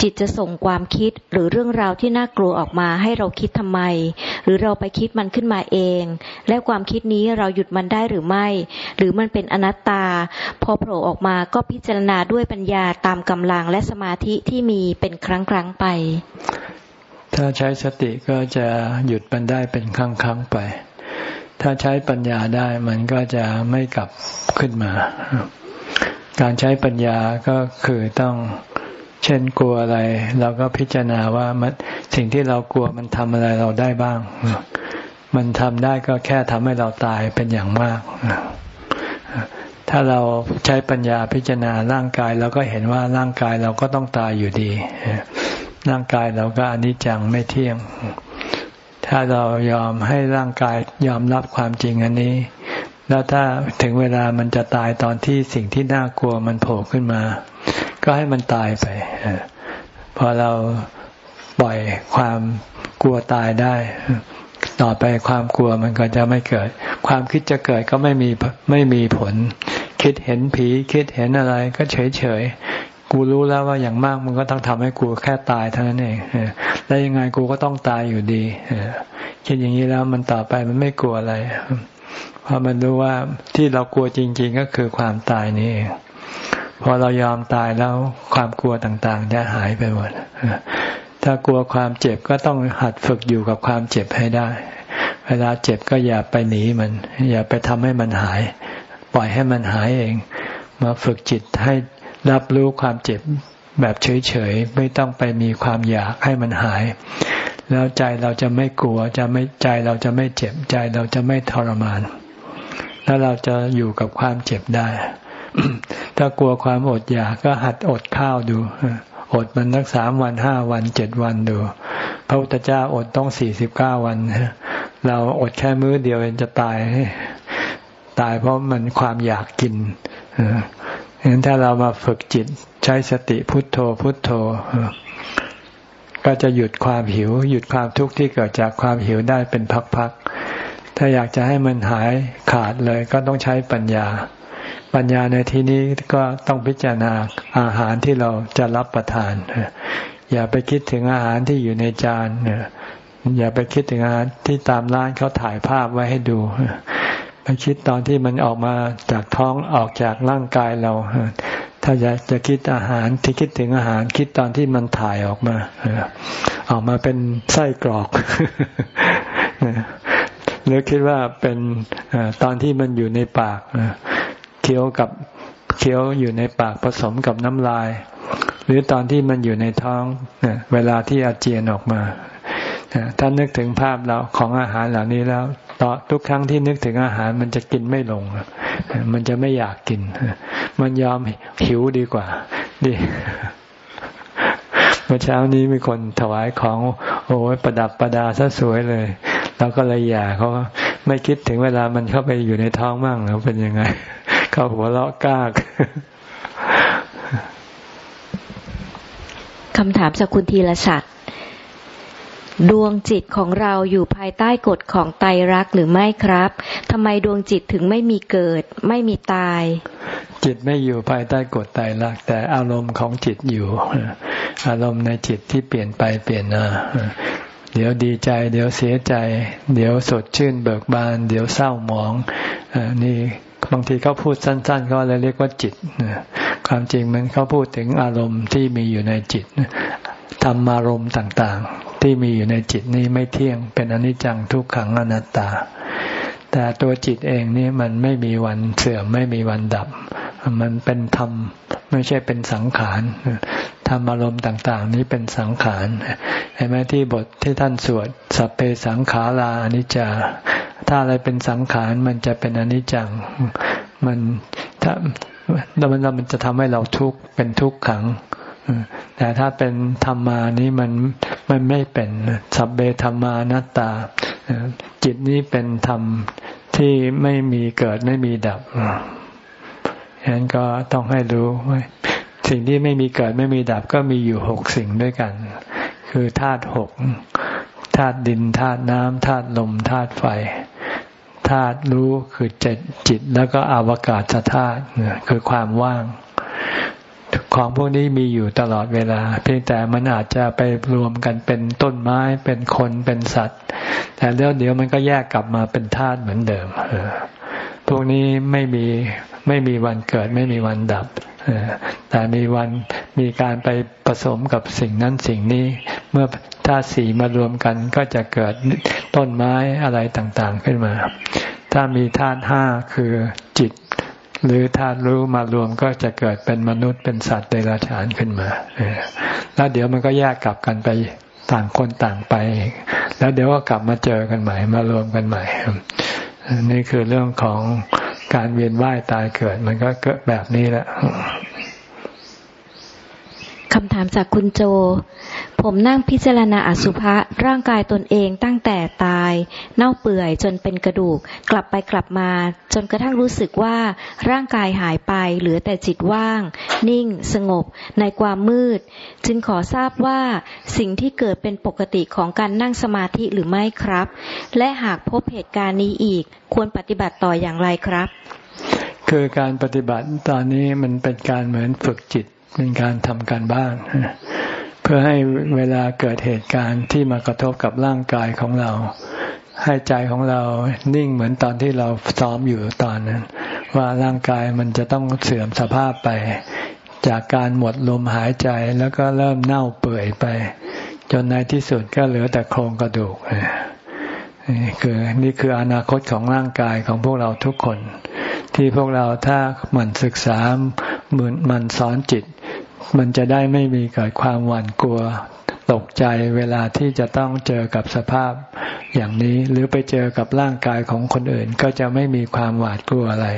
จิตจะส่งความคิดหรือเรื่องราวที่น่ากลัวออกมาให้เราคิดทำไม หรือเราไปคิดมันขึ้นมาเอง และความคิดนี้เราหยุดมันได้หรือไม่ หรือมันเป็นอนัตตา พอโผล่ออกมาก็พิจารณาด้วยปัญญาตามกำลังและสมาธิที่มีเป็นครั้งครั้งไป ถ้าใช้สติก็จะหยุดมันได้เป็นครั้งครั้งไป ถ้าใช้ปัญญาได้มันก็จะไม่กลับขึ้นมา การใช้ปัญญาก็คือต้องเช่นกลัวอะไร เราก็พิจารณาว่ามันสิ่งที่เรากลัวมันทำอะไรเราได้บ้าง มันทำได้ก็แค่ทำให้เราตายเป็นอย่างมาก ถ้าเราใช้ปัญญาพิจารณาร่างกายเราก็เห็นว่าร่างกายเราก็ต้องตายอยู่ดี ร่างกายเราก็อนิจจังไม่เที่ยง ถ้าเรายอมให้ร่างกายยอมรับความจริงอันนี้ แล้วถ้าถึงเวลามันจะตายตอนที่สิ่งที่น่ากลัวมันโผล่ขึ้นมา ก็ให้มันตายไปพอเราปล่อยความกลัวตายได้ ต่อไปความกลัวมันก็จะไม่เกิด ความคิดจะเกิดก็ไม่มีไม่มีผล คิดเห็นผีคิดเห็นอะไรก็เฉยเฉยกูรู้แล้วว่าอย่างมากมันก็ต้องทำให้กูแค่ตายเท่านั้นเองแล้วยังไงกูก็ต้องตายอยู่ดีคิดอย่างนี้แล้วมันต่อไปมันไม่กลัวอะไร เพราะมันรู้ว่าที่เรากลัวจริง ๆ ก็คือความตายนี่เองพอเรายอมตายแล้วความกลัวต่างๆจะหายไปหมดถ้ากลัวความเจ็บก็ต้องหัดฝึกอยู่กับความเจ็บให้ได้ เวลาเจ็บก็อย่าไปหนีมัน อย่าไปทำให้มันหาย ปล่อยให้มันหายเอง มาฝึกจิตให้รับรู้ความเจ็บแบบเฉยๆ ไม่ต้องไปมีความอยากให้มันหาย แล้วใจเราจะไม่กลัวจะไม่ใจเราจะไม่เจ็บใจเราจะไม่ทรมาน แล้วเราจะอยู่กับความเจ็บได้ ถ้ากลัวความอดอยากก็หัดอดข้าวดูอดมันสักสามวันห้าวันเจ็ดวันดู พระพุทธเจ้าอดต้องสี่สิบเก้าวันเราอดแค่มื้อเดียวเองจะตาย ตายเพราะมันความอยากกินเห็นถ้าเรามาฝึกจิตใช้สติพุทโธพุทโธ ก็จะหยุดความหิว หยุดความทุกข์ที่เกิดจากความหิวได้เป็นพักๆ ถ้าอยากจะให้มันหายขาดเลยก็ต้องใช้ปัญญา ปัญญาในที่นี้ก็ต้องพิจารณาอาหารที่เราจะรับประทาน อย่าไปคิดถึงอาหารที่อยู่ในจานอย่าไปคิดถึงอาหารที่ตามร้านเขาถ่ายภาพไว้ให้ดู ไปคิดตอนที่มันออกมาจากท้องออกจากร่างกายเรา ถ้าอยากจะคิดอาหารที่คิดถึงอาหารคิดตอนที่มันถ่ายออกมาออกมาเป็นไส้กรอกหรือคิดว่าเป็นตอนที่มันอยู่ในปากเคี้ยวกับเคี้ยวอยู่ในปากผสมกับน้ำลาย หรือตอนที่มันอยู่ในท้องเวลาที่อาเจียนออกมาถ้านึกถึงภาพเราของอาหารเหล่านี้แล้ว ต่อทุกครั้งที่นึกถึงอาหารมันจะกินไม่ลง มันจะไม่อยากกิน มันยอมหิวดีกว่า ดีเมื่อเช้านี้มีคนถวายของโอ้ยประดับประดาซะสวยเลยเราก็เลยอยากเขาไม่คิดถึงเวลามันเข้าไปอยู่ในท้องมั่งแล้วเป็นยังไง เขาหัวเราะกากคำถามจากคุณธีรศักดิ์ ดวงจิตของเราอยู่ภายใต้กฎของไตรักหรือไม่ครับทำไมดวงจิตถึงไม่มีเกิด ไม่มีตาย จิตไม่อยู่ภายใต้กฎไตรักแต่อารมณ์ของจิตอยู่ อารมณ์ในจิตที่เปลี่ยนไปเปลี่ยนมาเดี๋ยวดีใจ เดี๋ยวเสียใจ เดี๋ยวสดชื่นเบิกบาน เดี๋ยวเศร้าหมองนี่บางทีเขาพูดสั้นๆ ก็เลยเรียกว่าจิตความจริงมันเขาพูดถึงอารมณ์ที่มีอยู่ในจิต ธรรมารมณ์ต่างๆ ที่มีอยู่ในจิตนี้ไม่เที่ยงเป็นอนิจจังทุกขังอนัตตา แต่ตัวจิตเองนี่มันไม่มีวันเสื่อมไม่มีวันดับ มันเป็นธรรมไม่ใช่เป็นสังขารธรรมอารมณ์ต่าง ๆ นี้เป็นสังขารเห็นไหมที่บทที่ท่านสวดสัพเพสังขาราอนิจจา ถ้าอะไรเป็นสังขารมันจะเป็นอนิจจัง มันถ้าแล้วมันมันจะทำให้เราทุกข์เป็นทุกข์ขัง แต่ถ้าเป็นธรรมานี้มันมันไม่เป็นสัพเบธรรมานัตตา จิตนี้เป็นธรรมที่ไม่มีเกิดไม่มีดับฉะนั้นก็ต้องให้รู้ว่าสิ่งที่ไม่มีเกิดไม่มีดับก็มีอยู่หกสิ่งด้วยกัน คือธาตุหกธาตุดินธาตุน้ำธาตุลมธาตุไฟธาตุรู้คือจิตจิต แล้วก็อวกาศธาตุคือความว่าง ของพวกนี้มีอยู่ตลอดเวลา เพียงแต่มันอาจจะไปรวมกันเป็นต้นไม้เป็นคนเป็นสัตว์ แต่แล้วเดี๋ยวมันก็แยกกลับมาเป็นธาตุเหมือนเดิมพวกนี้ไม่มีไม่มีวันเกิดไม่มีวันดับแต่มีวันมีการไปผสมกับสิ่งนั้นสิ่งนี้ เมื่อธาตุสีมารวมกันก็จะเกิดต้นไม้อะไรต่างๆขึ้นมา ถ้ามีธาตุห้าคือจิต หรือธาตุรู้มารวมก็จะเกิดเป็นมนุษย์เป็นสัตว์เดรัจฉานขึ้นมาแล้วเดี๋ยวมันก็แยกกลับกันไปต่างคนต่างไป แล้วเดี๋ยวก็กลับมาเจอกันใหม่ มารวมกันใหม่นี่คือเรื่องของการเวียนว่ายตายเกิด มันก็เกิดแบบนี้แหละคำถามจากคุณโจ ผมนั่งพิจารณาอสุภะร่างกายตนเองตั้งแต่ตาย เน่าเปื่อยจนเป็นกระดูก กลับไปกลับมา จนกระทั่งรู้สึกว่าร่างกายหายไปเหลือแต่จิตว่าง นิ่ง สงบ ในความมืด จึงขอทราบว่าสิ่งที่เกิดเป็นปกติของการนั่งสมาธิหรือไม่ครับ และหากพบเหตุการณ์นี้อีก ควรปฏิบัติต่ออย่างไรครับ คือการปฏิบัติตอนนี้มันเป็นการเหมือนฝึกจิตเป็นการทำการบ้าน เพื่อให้เวลาเกิดเหตุการณ์ที่มากระทบกับร่างกายของเรา ให้ใจของเรานิ่งเหมือนตอนที่เราซ้อมอยู่ตอนนั้น ว่าร่างกายมันจะต้องเสื่อมสภาพไป จากการหมดลมหายใจแล้วก็เริ่มเน่าเปื่อยไป จนในที่สุดก็เหลือแต่โครงกระดูกนี่คือนี่คืออนาคตของร่างกายของพวกเราทุกคน ที่พวกเราถ้าหมั่นศึกษาเหมือนมันสอนจิต มันจะได้ไม่มีเกิดความหวั่นกลัวตกใจเวลาที่จะต้องเจอกับสภาพอย่างนี้หรือไปเจอกับร่างกายของคนอื่น ก็จะไม่มีความหวาดกลัวอะไร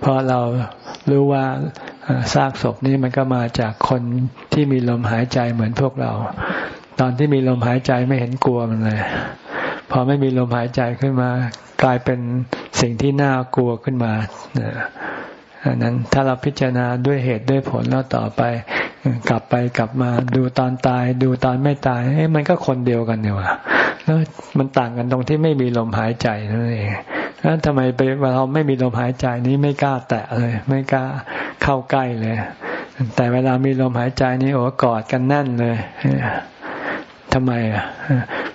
เพราะเรารู้ว่าซากศพนี้มันก็มาจากคนที่มีลมหายใจเหมือนพวกเรา ตอนที่มีลมหายใจไม่เห็นกลัวมันเลยพอไม่มีลมหายใจขึ้นมา กลายเป็นสิ่งที่น่ากลัวขึ้นมา อันนั้นถ้าเราพิจารณาด้วยเหตุด้วยผลแล้วต่อไป กลับไปกลับมาดูตอนตาย ดูตอนไม่ตายเอ้มันก็คนเดียวกันเนี่ยว่ะแล้วมันต่างกันตรงที่ไม่มีลมหายใจนั่นเองแล้วทำไมไปเราไม่มีลมหายใจนี้ไม่กล้าแตะเลย ไม่กล้าเข้าใกล้เลย แต่เวลามีลมหายใจนี้โอ้กอดกันแน่นเลยทำไมอะ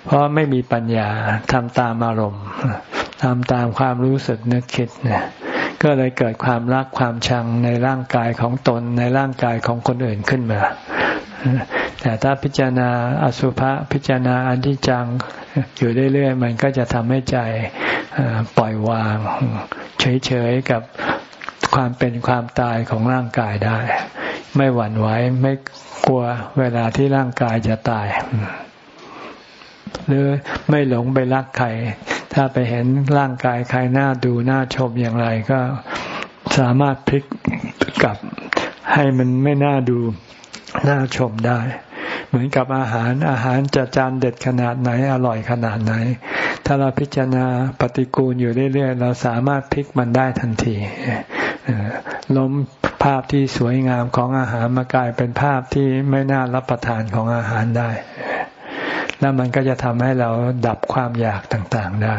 เพราะไม่มีปัญญาทำตามอารมณ์ทำตามความรู้สึกนึกคิดเนี่ย ก็เลยเกิดความรักความชังในร่างกายของตนในร่างกายของคนอื่นขึ้นมา แต่ถ้าพิจารณาอสุภะพิจารณาอนิจจังอยู่เรื่อยๆมันก็จะทำให้ใจปล่อยวาง เฉยๆกับความเป็นความตายของร่างกายได้ ไม่หวั่นไหวไม่กลัวเวลาที่ร่างกายจะตาย หรือไม่หลงไปรักใคร ถ้าไปเห็นร่างกายใครหน้าดูหน้าชมอย่างไรก็สามารถพลิกกลับให้มันไม่น่าดูน่าชมได้ เหมือนกับอาหารอาหารจะจานเด็ดขนาดไหนอร่อยขนาดไหน ถ้าเราพิจารณาปฏิกูลอยู่เรื่อยๆ เราสามารถพลิกมันได้ทันทีล้มภาพที่สวยงามของอาหารมากลายเป็นภาพที่ไม่น่ารับประทานของอาหารได้ แล้วมันก็จะทำให้เราดับความอยากต่างๆได้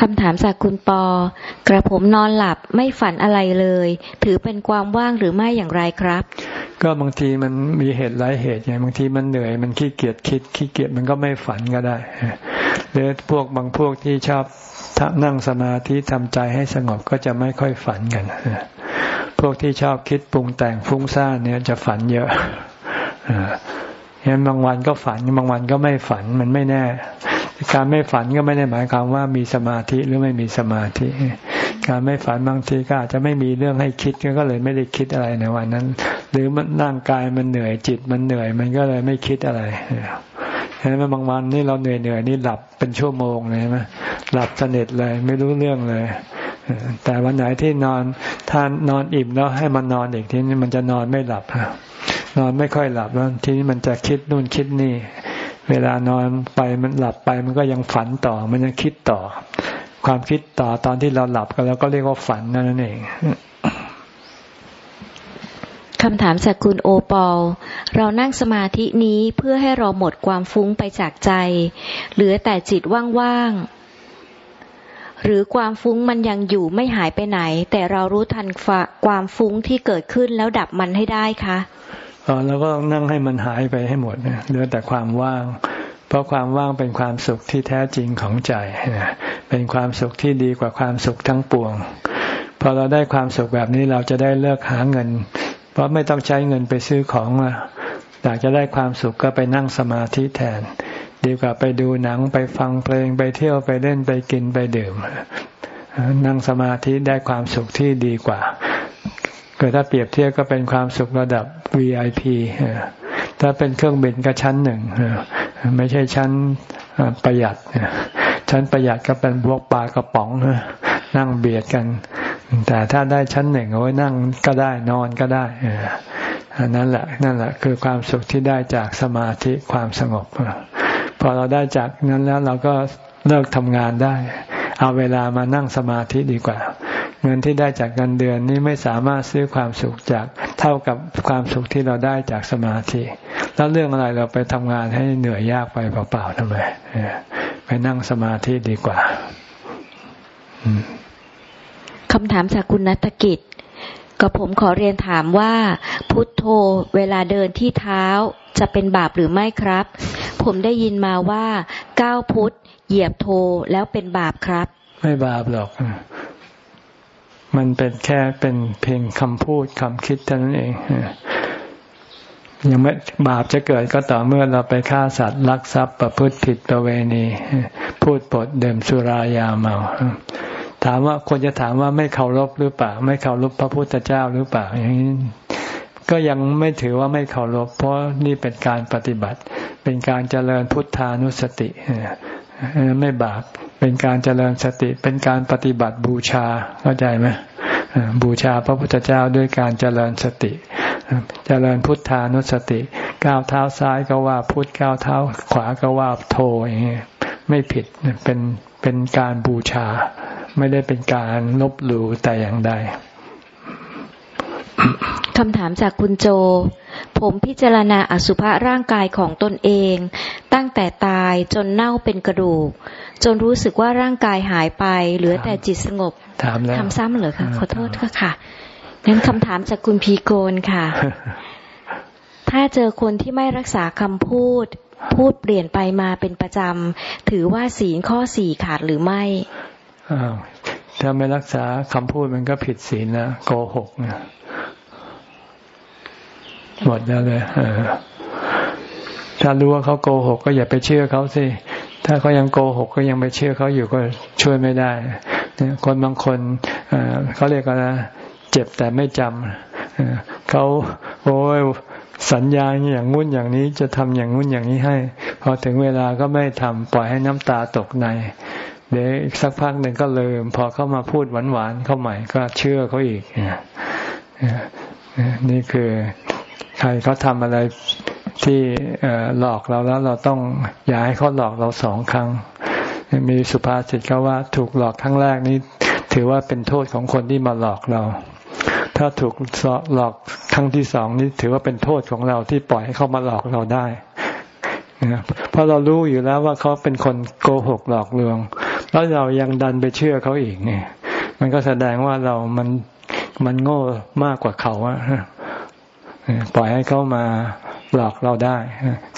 คำถามจากคุณปอ กระผมนอนหลับไม่ฝันอะไรเลย ถือเป็นความว่างหรือไม่อย่างไรครับ ก็บางทีมันมีเหตุหลายเหตุไงบางทีมันเหนื่อยมันขี้เกียจคิดขี้เกียจมันก็ไม่ฝันก็ได้หรือพวกบางพวกที่ชอบนั่งสมาธิทำใจให้สงบก็จะไม่ค่อยฝันกันพวกที่ชอบคิดปรุงแต่งฟุ้งซ่านเนี่ยจะฝันเยอะ เห็นบางวันก็ฝันบางวันก็ไม่ฝันมันไม่แน่ การไม่ฝันก็ไม่ได้หมายความว่ามีสมาธิหรือไม่มีสมาธิ การไม่ฝันบางทีก็อาจจะไม่มีเรื่องให้คิดก็เลยไม่ได้คิดอะไรในวันนั้น หรือมันร่างกายมันเหนื่อยจิตมันเหนื่อยมันก็เลยไม่คิดอะไรเห็นไหมบางวันนี่เราเหนื่อยเหนื่อยนี่หลับเป็นชั่วโมงเลยไหมหลับสนิทเลยไม่รู้เรื่องเลยแต่วันไหนที่นอนท่านนอนอิ่มแล้วให้มันนอนอีกทีนี้มันจะนอนไม่หลับ นอนไม่ค่อยหลับแล้วทีนี้มันจะคิดนู่นคิดนี่ เวลานอนไปมันหลับไปมันก็ยังฝันต่อ มันยังคิดต่อ ความคิดต่อตอนที่เราหลับกันแล้วก็เรียกว่าฝันนั่นเองคำถามจากคุณโอปอล เรานั่งสมาธินี้เพื่อให้เราหมดความฟุ้งไปจากใจ เหลือแต่จิตว่างๆ หรือความฟุ้งมันยังอยู่ไม่หายไปไหน แต่เรารู้ทันความฟุ้งที่เกิดขึ้นแล้วดับมันให้ได้คะ เราก็นั่งให้มันหายไปให้หมดเหลือแต่ความว่าง เพราะความว่างเป็นความสุขที่แท้จริงของใจเป็นความสุขที่ดีกว่าความสุขทั้งปวงพอเราได้ความสุขแบบนี้เราจะได้เลิกหาเงิน เพราะไม่ต้องใช้เงินไปซื้อของอยากจะได้ความสุขก็ไปนั่งสมาธิแทน ดีกว่าไปดูหนังไปฟังเพลงไปเที่ยวไปเล่นไปกินไปดื่ม นั่งสมาธิได้ความสุขที่ดีกว่า เกิดถ้าเปรียบเทียบก็เป็นความสุขระดับ VIP ถ้าเป็นเครื่องบินก็ชั้นหนึ่งไม่ใช่ชั้นประหยัดชั้นประหยัดก็เป็นพวกปลากระป๋องนั่งเบียดกัน แต่ถ้าได้ชั้นหนึ่งเอาไว้นั่งก็ได้นอนก็ได้อันนั้นแหละนั่นแหละคือความสุขที่ได้จากสมาธิความสงบพอเราได้จากนั้นแล้วเราก็เลิกทำงานได้ เอาเวลามานั่งสมาธิดีกว่า เงินที่ได้จากเงินเดือนนี้ไม่สามารถซื้อความสุขจากเท่ากับความสุขที่เราได้จากสมาธิ แล้วเรื่องอะไรเราไปทำงานให้เหนื่อยยากไปเปล่าๆทำไมไปนั่งสมาธิดีกว่าคำถามจากคุณนัตกิจกับผมขอเรียนถามว่า พุทโธเวลาเดินที่เท้าจะเป็นบาปหรือไม่ครับ ผมได้ยินมาว่าก้าวพุทเหยียบโธแล้วเป็นบาปครับ ไม่บาปหรอก มันเป็นแค่เป็นเพียงคำพูดคำคิดเท่านั้นเองยังไม่บาปจะเกิดก็ต่อเมื่อเราไปฆ่าสัตว์ลักทรัพย์ประพฤติผิดประเวณี พูดปดเดิมสุรายาเมา ถามว่าคนจะถามว่าไม่เคารพหรือเปล่า ไม่เคารพพระพุทธเจ้าหรือเปล่าอย่างนี้ก็ยังไม่ถือว่าไม่เคารพเพราะนี่เป็นการปฏิบัติ เป็นการเจริญพุทธานุสติ ไม่บาปเป็นการเจริญสติเป็นการปฏิบัติบูชาเข้าใจไหมบูชาพระพุทธเจ้าด้วยการเจริญสติ เจริญพุทธานุสติ ก้าวเท้าซ้ายก็ว่าพุทธก้าวเท้าขวาก็ว่าโทอย่างนี้ไม่ผิดเป็นเป็นการบูชา ไม่ได้เป็นการลบหลู่แต่อย่างใดคำถามจากคุณโจ ผมพิจารณาอสุภะร่างกายของตนเอง ตั้งแต่ตายจนเน่าเป็นกระดูก จนรู้สึกว่าร่างกายหายไป เหลือแต่จิตสงบถามแล้วทำซ้ำเหรอคะขอโทษค่ะค่ะงั้นคำถามจากคุณพีโกนค่ะ ถ้าเจอคนที่ไม่รักษาคำพูด พูดเปลี่ยนไปมาเป็นประจำถือว่าศีลข้อสี่ขาดหรือไม่ถ้าไม่รักษาคำพูดมันก็ผิดศีลนะโกหกนะ หมดแล้วเลยถ้ารู้ว่าเขาโกหก ก็อย่าไปเชื่อเขาสิ ถ้าเขายังโกหกก็ยังไปเชื่อเขาอยู่ก็ช่วยไม่ได้ คนบางคนเขาเรียกกันนะเจ็บแต่ไม่จำเขาโอ้ยสัญญาอย่างงุ่นอย่างนี้จะทำอย่างงุ่นอย่างนี้ให้ พอถึงเวลาก็ไม่ทำปล่อยให้น้ำตาตกใน เดี๋ยวอีกสักพักหนึ่งก็ลืม พอเขามาพูดหวานๆเข้าใหม่ก็เชื่อเขาอีกนี่คือ ใครเขาทำอะไรที่หลอกเราแล้วเราต้องอย่าให้เขาหลอกเราสองครั้ง มีสุภาษิตเขาว่าถูกหลอกครั้งแรกนี้ ถือว่าเป็นโทษของคนที่มาหลอกเรา ถ้าถูกหลอกครั้งที่สองนี้ถือว่าเป็นโทษของเราที่ปล่อยให้เขามาหลอกเราได้เพราะเรารู้อยู่แล้วว่าเขาเป็นคนโกหกหลอกลวง แล้วเรายังดันไปเชื่อเขาอีกเนี่ย มันก็แสดงว่าเรามันมันโง่มากกว่าเขาอะ ปล่อยให้เขามาหลอกเราได้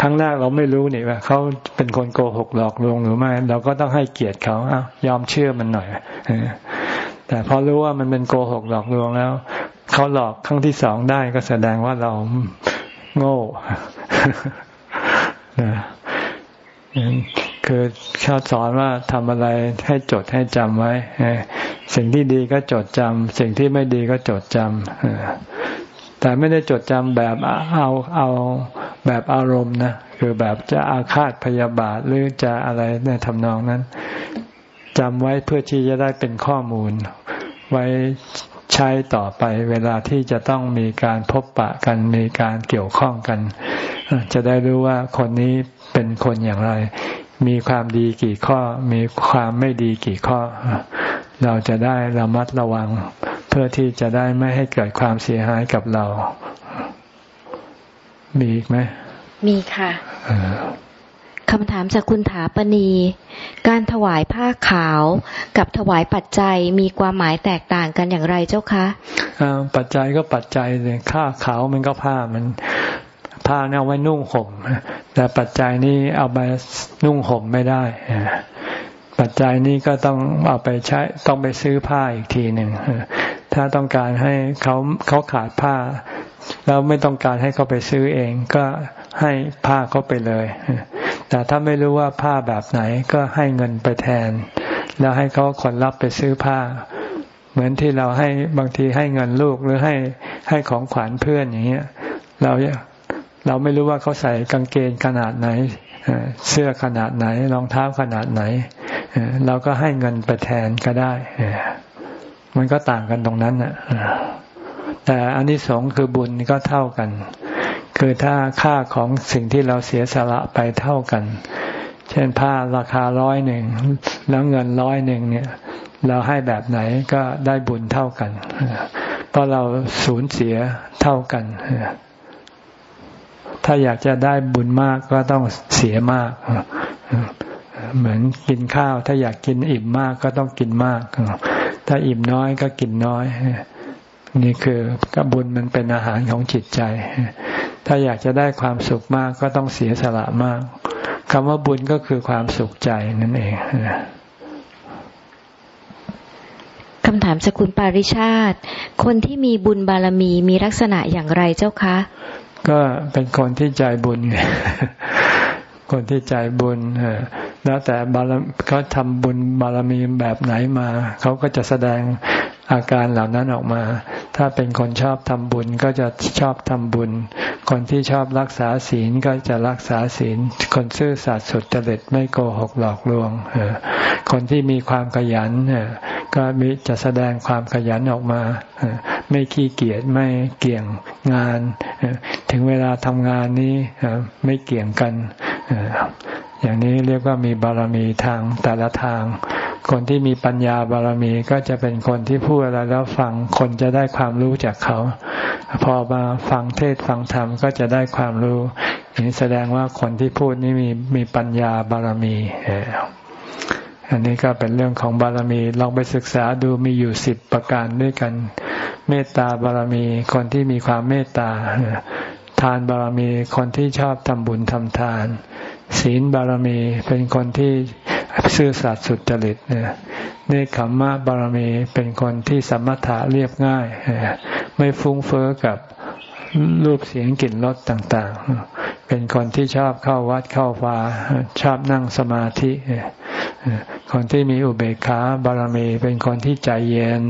ครั้งแรกเราไม่รู้นี่ว่าเขาเป็นคนโกหกหลอกลวงหรือไม่ เราก็ต้องให้เกียรติเขาเอายอมเชื่อมันหน่อยแต่พอรู้ว่ามันเป็นโกหกหลอกลวงแล้วเขาหลอกครั้งที่สองได้ก็แสดงว่าเราโง่คือเขาสอนว่าทำอะไรให้จดให้จำไว้สิ่งที่ดีก็จดจำสิ่งที่ไม่ดีก็จดจำ แต่ไม่ได้จดจำแบบเอาเอาแบบอารมณ์นะคือแบบจะอาฆาตพยาบาทหรือจะอะไรในทำนองนั้นจำไว้เพื่อที่จะได้เป็นข้อมูล ไว้ใช้ต่อไปเวลาที่จะต้องมีการพบปะกันมีการเกี่ยวข้องกัน จะได้รู้ว่าคนนี้เป็นคนอย่างไร มีความดีกี่ข้อ มีความไม่ดีกี่ข้อ เราจะได้ระมัดระวัง เพื่อที่จะได้ไม่ให้เกิดความเสียหายกับเรา มีอีกไหม มีค่ะคำถามจากคุณถาปณี การถวายผ้าขาวกับถวายปัจจัยมีความหมายแตกต่างกันอย่างไรเจ้าคะปัจจัยก็ปัจจัยเลยผ้าขาวมันก็ผ้ามันผ้าเนี่ยเอาไว้นุ่งห่มแต่ปัจจัยนี้เอาไปนุ่งห่มไม่ได้ ปัจจัยนี้ก็ต้องเอาไปใช้ต้องไปซื้อผ้าอีกทีหนึ่งถ้าต้องการให้เขาเขาขาดผ้า แล้วไม่ต้องการให้เขาไปซื้อเองก็ให้ผ้าเขาไปเลย แต่ถ้าไม่รู้ว่าผ้าแบบไหนก็ให้เงินไปแทน แล้วให้เขาคนรับไปซื้อผ้า เหมือนที่เราให้บางทีให้เงินลูกหรือให้ให้ของขวัญเพื่อนอย่างเงี้ย เราเราไม่รู้ว่าเขาใส่กางเกงขนาดไหน เสื้อขนาดไหนรองเท้าขนาดไหนเราก็ให้เงินไปแทนก็ได้มันก็ต่างกันตรงนั้นน่ะแต่อันที่สองคือบุญก็เท่ากัน คือถ้าค่าของสิ่งที่เราเสียสละไปเท่ากัน เช่นผ้าราคาร้อยหนึ่งแล้วเงินร้อยหนึ่งเนี่ย เราให้แบบไหนก็ได้บุญเท่ากันเพราะเราสูญเสียเท่ากัน ถ้าอยากจะได้บุญมากก็ต้องเสียมาก เหมือนกินข้าว ถ้าอยากกินอิ่มมากก็ต้องกินมาก ถ้าอิ่มน้อยก็กินน้อย นี่คือกบุญมันเป็นอาหารของจิตใจ ถ้าอยากจะได้ความสุขมากก็ต้องเสียสละมากคำว่าบุญก็คือความสุขใจนั่นเองคำถามสกุลปาริชาติ คนที่มีบุญบารมีมีลักษณะอย่างไรเจ้าคะ ก็เป็นคนที่ใจบุญไงคนที่ใจบุญแล้วแต่บารเขาทำบุญบารมีแบบไหนมา เขาก็จะแสดง อาการเหล่านั้นออกมา ถ้าเป็นคนชอบทำบุญก็จะชอบทำบุญ คนที่ชอบรักษาศีลก็จะรักษาศีล คนซื่อสัตย์สุจริตไม่โกหกหลอกลวง คนที่มีความขยันก็มีจะแสดงความขยันออกมา ไม่ขี้เกียจไม่เกี่ยงงาน ถึงเวลาทำงานนี้ไม่เกี่ยงกันอย่างนี้เรียกว่ามีบารมีทางแต่ละทาง คนที่มีปัญญาบารมีก็จะเป็นคนที่พูดอะไรแล้วฟังคนจะได้ความรู้จากเขา พอมาฟังเทศฟังธรรมก็จะได้ความรู้นี่แสดงว่าคนที่พูดนี้มีมีปัญญาบารมีอันนี้ก็เป็นเรื่องของบารมีลองไปศึกษาดูมีอยู่สิบประการด้วยกัน เมตตาบารมี คนที่มีความเมตตาทานบารมีคนที่ชอบทำบุญทำทาน ศีลบารมีเป็นคนที่ ซื่อสัตย์สุจริตเนี่ยเนคขมมะบารมีเป็นคนที่สมถะเรียบง่าย ไม่ฟุ้งเฟอ้อกับรูปเสียงกลิ่นรสต่าง ๆ เป็นคนที่ชอบเข้าวัดเข้าฟ้าชอบนั่งสมาธิคนที่มีอุเบกขาบารมี เป็นคนที่ใจเย็น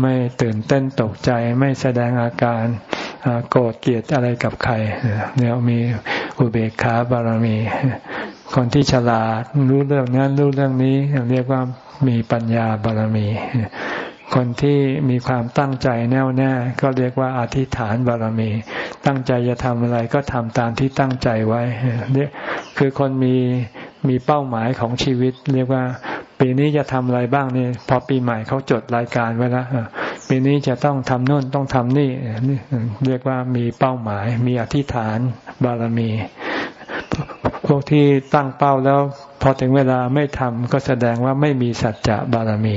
ไม่ตื่นเต้นตกใจไม่แสดงอาการโกรธเกลียดอะไรกับใครเนี่ยมีอุเบกขาบารมี คนที่ฉลาดรู้เรื่องนั้นรู้เรื่องนี้ เรียกว่ามีปัญญาบารมี คนที่มีความตั้งใจแน่วแน่ ก็เรียกว่าอธิษฐานบารมี ตั้งใจจะทำอะไรก็ทำตามที่ตั้งใจไว้เนี่ยคือคนมีมีเป้าหมายของชีวิต เรียกว่า ปีนี้จะทำอะไรบ้างนี่พอปีใหม่เขาจดรายการไว้แล้วปีนี้จะต้องทำโน่นต้องทำนี่นี่เรียกว่ามีเป้าหมาย มีอธิษฐานบารมี พวกที่ตั้งเป้าแล้วพอถึงเวลาไม่ทำก็แสดงว่าไม่มีสัจจะบารมี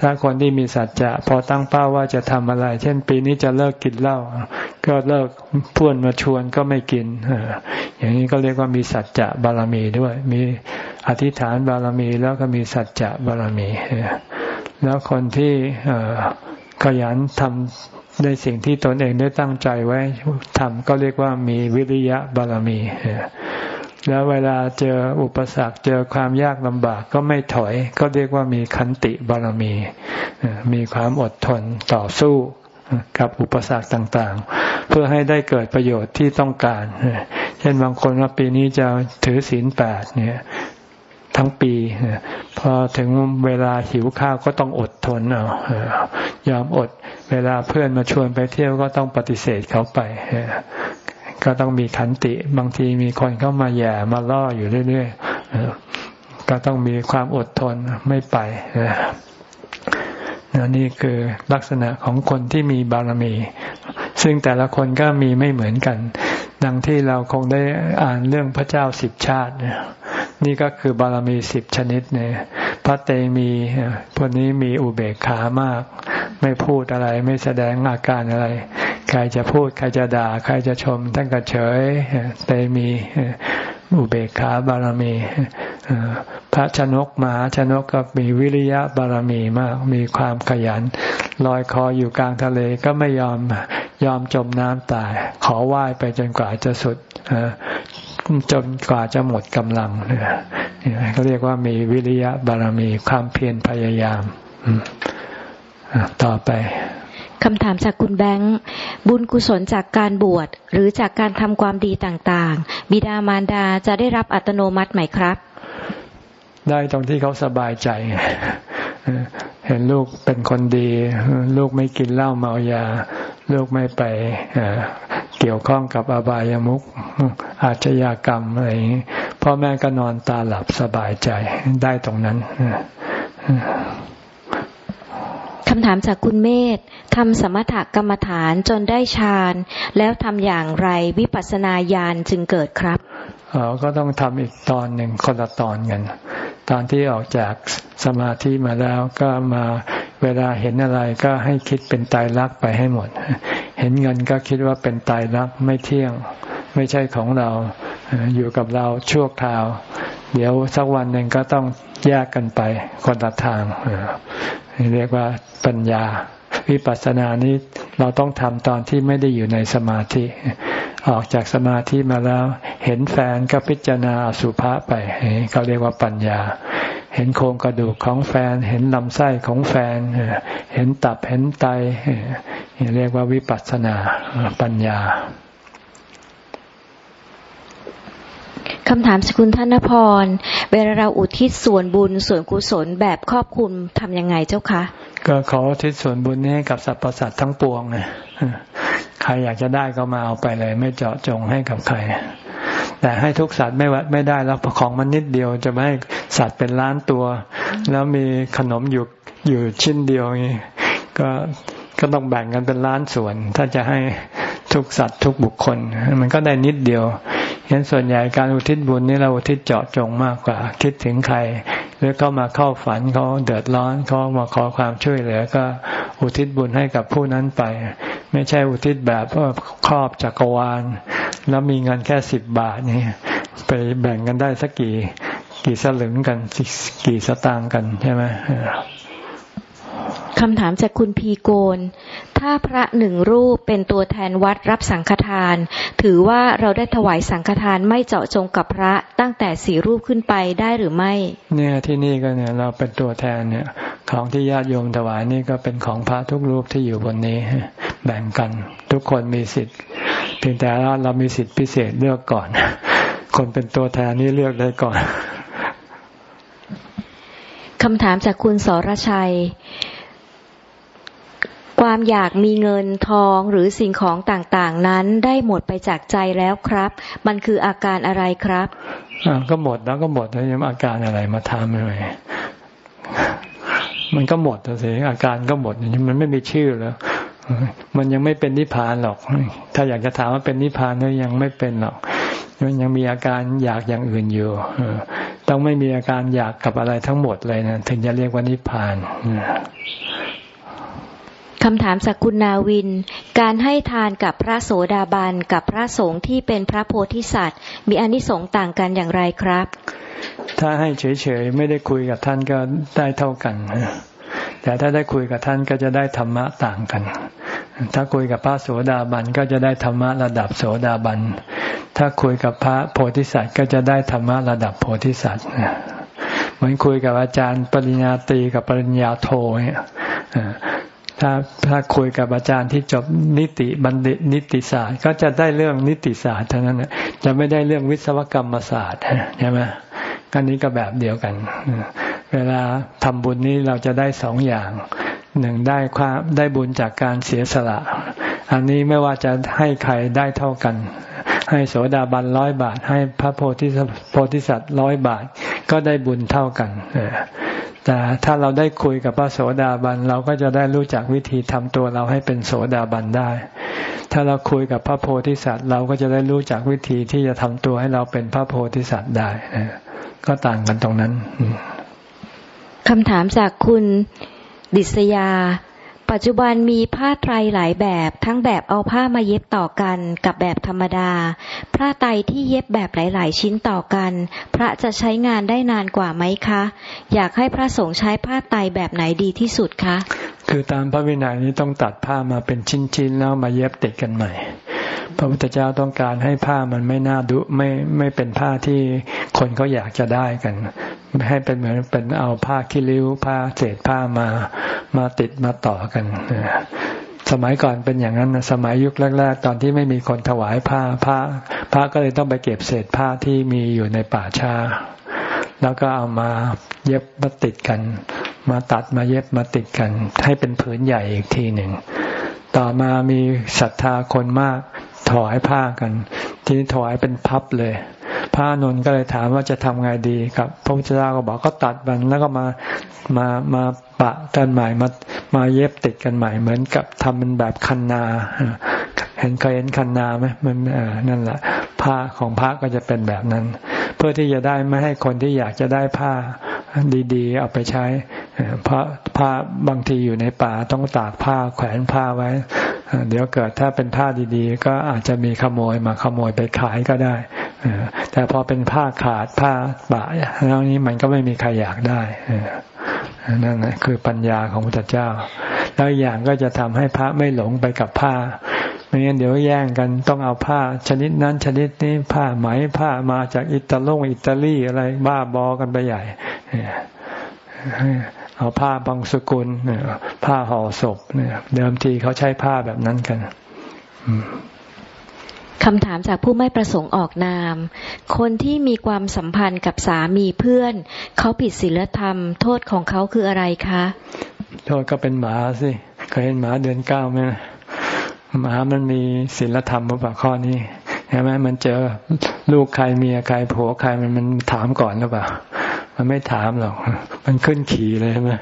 ถ้าคนที่มีสัจจะพอตั้งเป้าว่าจะทำอะไร เช่นปีนี้จะเลิกกินเหล้าก็เลิกเพื่อนมาชวนก็ไม่กิน อย่างนี้ก็เรียกว่ามีสัจจะบารมีด้วย มีอธิษฐานบารมีแล้วก็มีสัจจะบารมี แล้วคนที่ขยันทำ ในสิ่งที่ตนเองได้ตั้งใจไว้ทำก็เรียกว่ามีวิริยะบารมี แล้วเวลาเจออุปสรรคเจอความยากลำบากก็ไม่ถอย ก็เรียกว่ามีขันติบารมี มีความอดทนต่อสู้กับอุปสรรคต่างๆ เพื่อให้ได้เกิดประโยชน์ที่ต้องการ เช่นบางคนว่าปีนี้จะถือศีลแปดเนี่ย ทั้งปี พอถึงเวลาหิวข้าวก็ต้องอดทนเอายอมอด เวลาเพื่อนมาชวนไปเที่ยวก็ต้องปฏิเสธเขาไป ก็ต้องมีขันติ บางทีมีคนเข้ามาแย่มาล่ออยู่เรื่อยๆก็ต้องมีความอดทนไม่ไปนี่คือลักษณะของคนที่มีบารมี ซึ่งแต่ละคนก็มีไม่เหมือนกัน ดังที่เราคงได้อ่านเรื่องพระเจ้าสิบชาติเนี่ก็คือบารมีสิบชนิดเนี่ยพระเตมีพวกนี้มีอุเบกขามาก ไม่พูดอะไรไม่แสดงอาการอะไร ใครจะพูดใครจะด่า ใครจะชมท่านก็เฉยเตมีอุเบกขาบารมีพระชนกมหาชนกก็มีวิริยะบารมีมาก มีความขยันลอยคออยู่กลางทะเลก็ไม่ยอมยอมจมน้ำตาย ขอว่ายไปจนกว่าจะสุด จนกว่าจะหมดกำลังเนี่ยเขาเรียกว่ามีวิริยะบารมีความเพียรพยายามต่อไปคำถามจากคุณแบงค์บุญกุศลจากการบวชหรือจากการทำความดีต่างๆ บิดามารดาจะได้รับอัตโนมัติไหมครับ ได้ตรงที่เขาสบายใจ เห็นลูกเป็นคนดี ลูกไม่กินเหล้าเมายา ลูกไม่ไปเกี่ยวข้องกับอบายามุขอาชญากรรมอะไรอย่างนี้พ่อแม่ก็นอนตาหลับสบายใจได้ตรงนั้นคำถามจากคุณเมธทำสมถกรรมฐานจนได้ฌานแล้วทำอย่างไรวิปัสสนาญาณจึงเกิดครับอ๋อก็ต้องทำอีกตอนหนึ่งคนละตอนกัน ตอนที่ออกจากสมาธิมาแล้วก็มา เวลาเห็นอะไรก็ให้คิดเป็นตายรักไปให้หมด เห็นเงินก็คิดว่าเป็นตายรักไม่เที่ยง ไม่ใช่ของเราอยู่กับเราชั่วคราว เดี๋ยวสักวันหนึ่งก็ต้องแยกกันไปคนละทางเรียกว่าปัญญา วิปัสสนานี้เราต้องทำตอนที่ไม่ได้อยู่ในสมาธิ ออกจากสมาธิมาแล้ว เห็นแฟนก็พิจารณาสุภาไปเขาเรียกว่าปัญญา เห็นโครงกระดูกของแฟน เห็นลำไส้ของแฟน เห็นตับเห็นไตเรียกว่าวิปัสสนาปัญญาคำถามสกุลธนพร เวลาเราอุทิศส่วนบุญส่วนกุศลแบบครอบคุมทำยังไงเจ้าคะ ก็ขออุทิศส่วนบุญนี้กับสรรพสัตว์ทั้งปวงไงใครอยากจะได้ก็มาเอาไปเลย ไม่เจาะจงให้กับใคร แต่ให้ทุกสัตว์ไม่วัดไม่ได้แล้วของมันนิดเดียวจะไม่ให้ สัตว์เป็นล้านตัว แล้วมีขนมอยู่อยู่ชิ้นเดียวนี่ก็ก็ต้องแบ่งกันเป็นล้านส่วน ถ้าจะให้ทุกสัตว์ทุกบุคคล มันก็ได้นิดเดียวเห็นส่วนใหญ่การอุทิศบุญนี่เราอุทิศเจาะจงมากกว่า คิดถึงใคร หรือเขามาเข้าฝันเขาเดือดร้อนเขามาขอความช่วยเหลือก็อุทิศบุญให้กับผู้นั้นไป ไม่ใช่อุทิศแบบครอบจักรวาล แล้วมีเงินแค่สิบบาทนี่ไปแบ่งกันได้สักกี่ กี่สลึงกันกี่สตางค์กันใช่ไหมคำถามจากคุณพีโกน ถ้าพระหนึ่งรูปเป็นตัวแทนวัดรับสังฆทาน ถือว่าเราได้ถวายสังฆทานไม่เจาะจงกับพระตั้งแต่สี่รูปขึ้นไปได้หรือไม่ เนี่ยที่นี่ก็เนี่ยเราเป็นตัวแทนเนี่ยของที่ญาติโยมถวายนี่ก็เป็นของพระทุกรูปที่อยู่บนนี้ แบ่งกันทุกคนมีสิทธิ์เพียงแต่ว่าเรามีสิทธิ์พิเศษเลือกก่อน คนเป็นตัวแทนนี่เลือกได้ก่อน คำถามจากคุณสรชัย ความอยากมีเงินทองหรือสิ่งของต่างๆ นั้นได้หมดไปจากใจแล้วครับ มันคืออาการอะไรครับก็หมดแล้วก็หมดแล้วยังอาการอะไรมาทำอะไรมันก็หมดสิอาการก็หมดมันไม่มีชื่อแล้ว มันยังไม่เป็นนิพพานหรอก ถ้าอยากจะถามว่าเป็นนิพพานก็ยังไม่เป็นหรอกมันยังมีอาการอยากอย่างอื่นอยู่ต้องไม่มีอาการอยากกับอะไรทั้งหมดเลยนะถึงจะเรียกว่านิพพานคำถามจากคุณนาวิน การให้ทานกับพระโสดาบันกับพระสงฆ์ที่เป็นพระโพธิสัตว์ มีอนิสงส์ต่างกันอย่างไรครับ ถ้าให้เฉยๆ ไม่ได้คุยกับท่านก็ได้เท่ากัน แต่ถ้าได้คุยกับท่านก็จะได้ธรรมะต่างกัน ถ้าคุยกับพระโสดาบันก็จะได้ธรรมะระดับโสดาบัน ถ้าคุยกับพระโพธิสัตว์ก็จะได้ธรรมะระดับโพธิสัตว์เหมือนคุยกับอาจารย์ปริญญาตรีกับปริญญาโทเนี่ยถ้าถ้าคุยกับอาจารย์ที่จบนิติบัณฑิตนิติศาสตร์ ก็จะได้เรื่องนิติศาสตร์เท่านั้นจะไม่ได้เรื่องวิศวกรรมศาสตร์ใช่ไหมอันนี้ก็แบบเดียวกัน เวลาทำบุญนี้เราจะได้สองอย่างหนึ่งได้ความได้บุญจากการเสียสละ อันนี้ไม่ว่าจะให้ใครได้เท่ากัน ให้โสดาบันร้อยบาท ให้พระโพธิโพธิสัตว์ร้อยบาท ก็ได้บุญเท่ากันแต่ถ้าเราได้คุยกับพระโสดาบันเราก็จะได้รู้จักวิธีทำตัวเราให้เป็นโสดาบันได้ ถ้าเราคุยกับพระโพธิสัตว์เราก็จะได้รู้จักวิธีที่จะทำตัวให้เราเป็นพระโพธิสัตว์ได้ก็ต่างกันตรงนั้น คำถามจากคุณดิษยา ปัจจุบันมีผ้าไตรหลายแบบ ทั้งแบบเอาผ้ามาเย็บต่อกันกับแบบธรรมดาพระไตรที่เย็บแบบหลาย ๆ ชิ้นต่อกัน พระจะใช้งานได้นานกว่าไหมคะ อยากให้พระสงฆ์ใช้ผ้าไตรแบบไหนดีที่สุดคะ คือตามพระวินัยนี้ต้องตัดผ้ามาเป็นชิ้น ๆ แล้วมาเย็บติดกันใหม่ พระพุทธเจ้าต้องการให้ผ้ามันไม่น่าดุไม่ไม่เป็นผ้าที่คนเขาอยากจะได้กัน ให้เป็นเหมือนเป็นเอาผ้าคิริ้วผ้าเศษผ้ามามาติดมาต่อกันสมัยก่อนเป็นอย่างนั้นสมัยยุคแรก ๆ ตอนที่ไม่มีคนถวายผ้าผ้าผ้าก็เลยต้องไปเก็บเศษผ้าที่มีอยู่ในป่าช้า แล้วก็เอามาเย็บมาติดกัน มาตัดมาเย็บมาติดกัน ให้เป็นผืนใหญ่อีกทีหนึ่ง ต่อมามีศรัทธาคนมากถวายผ้ากัน ทีนี้ถวายเป็นพับเลย พระนนท์ก็เลยถามว่าจะทำไงดีครับ พระพุทธเจ้าก็บอกก็ตัดมันแล้วก็มามามาปะกันใหม่มามาเย็บติดกันใหม่ เหมือนกับทำมันแบบคันนา เห็นเคยเห็นคันนาไหมมันนั่นแหละผ้าของพระก็จะเป็นแบบนั้น เพื่อที่จะได้ไม่ให้คนที่อยากจะได้ผ้า ดีๆ เอาไปใช้เพราะผ้าบางทีอยู่ในป่าต้องตากผ้าแขวนผ้าไว้ เดี๋ยวเกิดถ้าเป็นผ้าดีๆ ก็อาจจะมีขโมยมาขโมยไปขายก็ได้แต่พอเป็นผ้าขาดผ้าบะแล้วนี้มันก็ไม่มีใครอยากได้นั่นแหละคือปัญญาของพระเจ้า แล้วอย่างก็จะทำให้พระไม่หลงไปกับผ้าไม่งั้นเดี๋ยวแย่งกันต้องเอาผ้า ชนิดนั้นชนิดนี้ผ้าไหมผ้ามาจากอิตาลงอิตาลีอะไรบ้าบอกันไปใหญ่เอาผ้าบางสกุลผ้าห่อศพเนี่ยเดิมทีเขาใช้ผ้าแบบนั้นกันคำถามจากผู้ไม่ประสงค์ออกนาม คนที่มีความสัมพันธ์กับสามีเพื่อน เขาผิดศีลธรรม โทษของเขาคืออะไรคะ โทษก็เป็นหมาสิ เคยเห็นหมาเดือนเก้าไหมหมามันมีศีลธรรมหรือเปล่าข้อนี้ใช่ไหมมันเจอลูกใครเมียใครผัวใครมันมันถามก่อนหรือเปล่า มันไม่ถามหรอก มันขึ้นขี่เลยใช่ไหม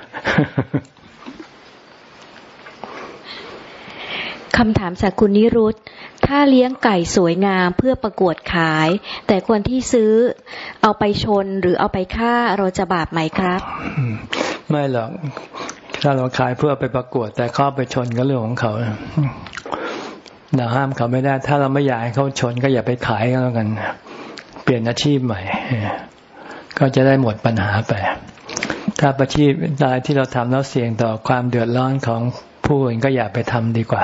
คำถามจากคุณนิรุตถ้าเลี้ยงไก่สวยงามเพื่อประกวดขาย แต่คนที่ซื้อเอาไปชนหรือเอาไปฆ่าเราจะบาปไหมครับ ไม่หรอก ถ้าเราขายเพื่อไปประกวด แต่เข้าไปชนก็เรื่องของเขาเราห้ามเขาไม่ได้ ถ้าเราไม่อยากให้เขาชนก็อย่าไปขายก็แล้วกัน เปลี่ยนอาชีพใหม่ ก็จะได้หมดปัญหาไป ถ้าอาชีพใดที่เราทำแล้วเสี่ยงต่อความเดือดร้อนของผู้อื่นก็อย่าไปทำดีกว่า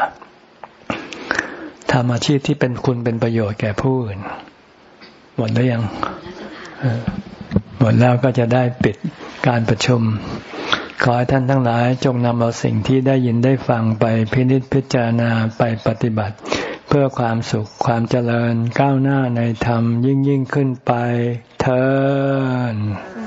ทำอาชีพที่เป็นคุณเป็นประโยชน์แก่ผู้อื่น หมดแล้วยังหมดแล้วก็จะได้ปิดการประชุม ขอให้ท่านทั้งหลายจงนำเอาสิ่งที่ได้ยินได้ฟังไปพินิจพิจารณาไปปฏิบัติ เพื่อความสุขความเจริญก้าวหน้าในธรรมยิ่งยิ่งขึ้นไปเทอ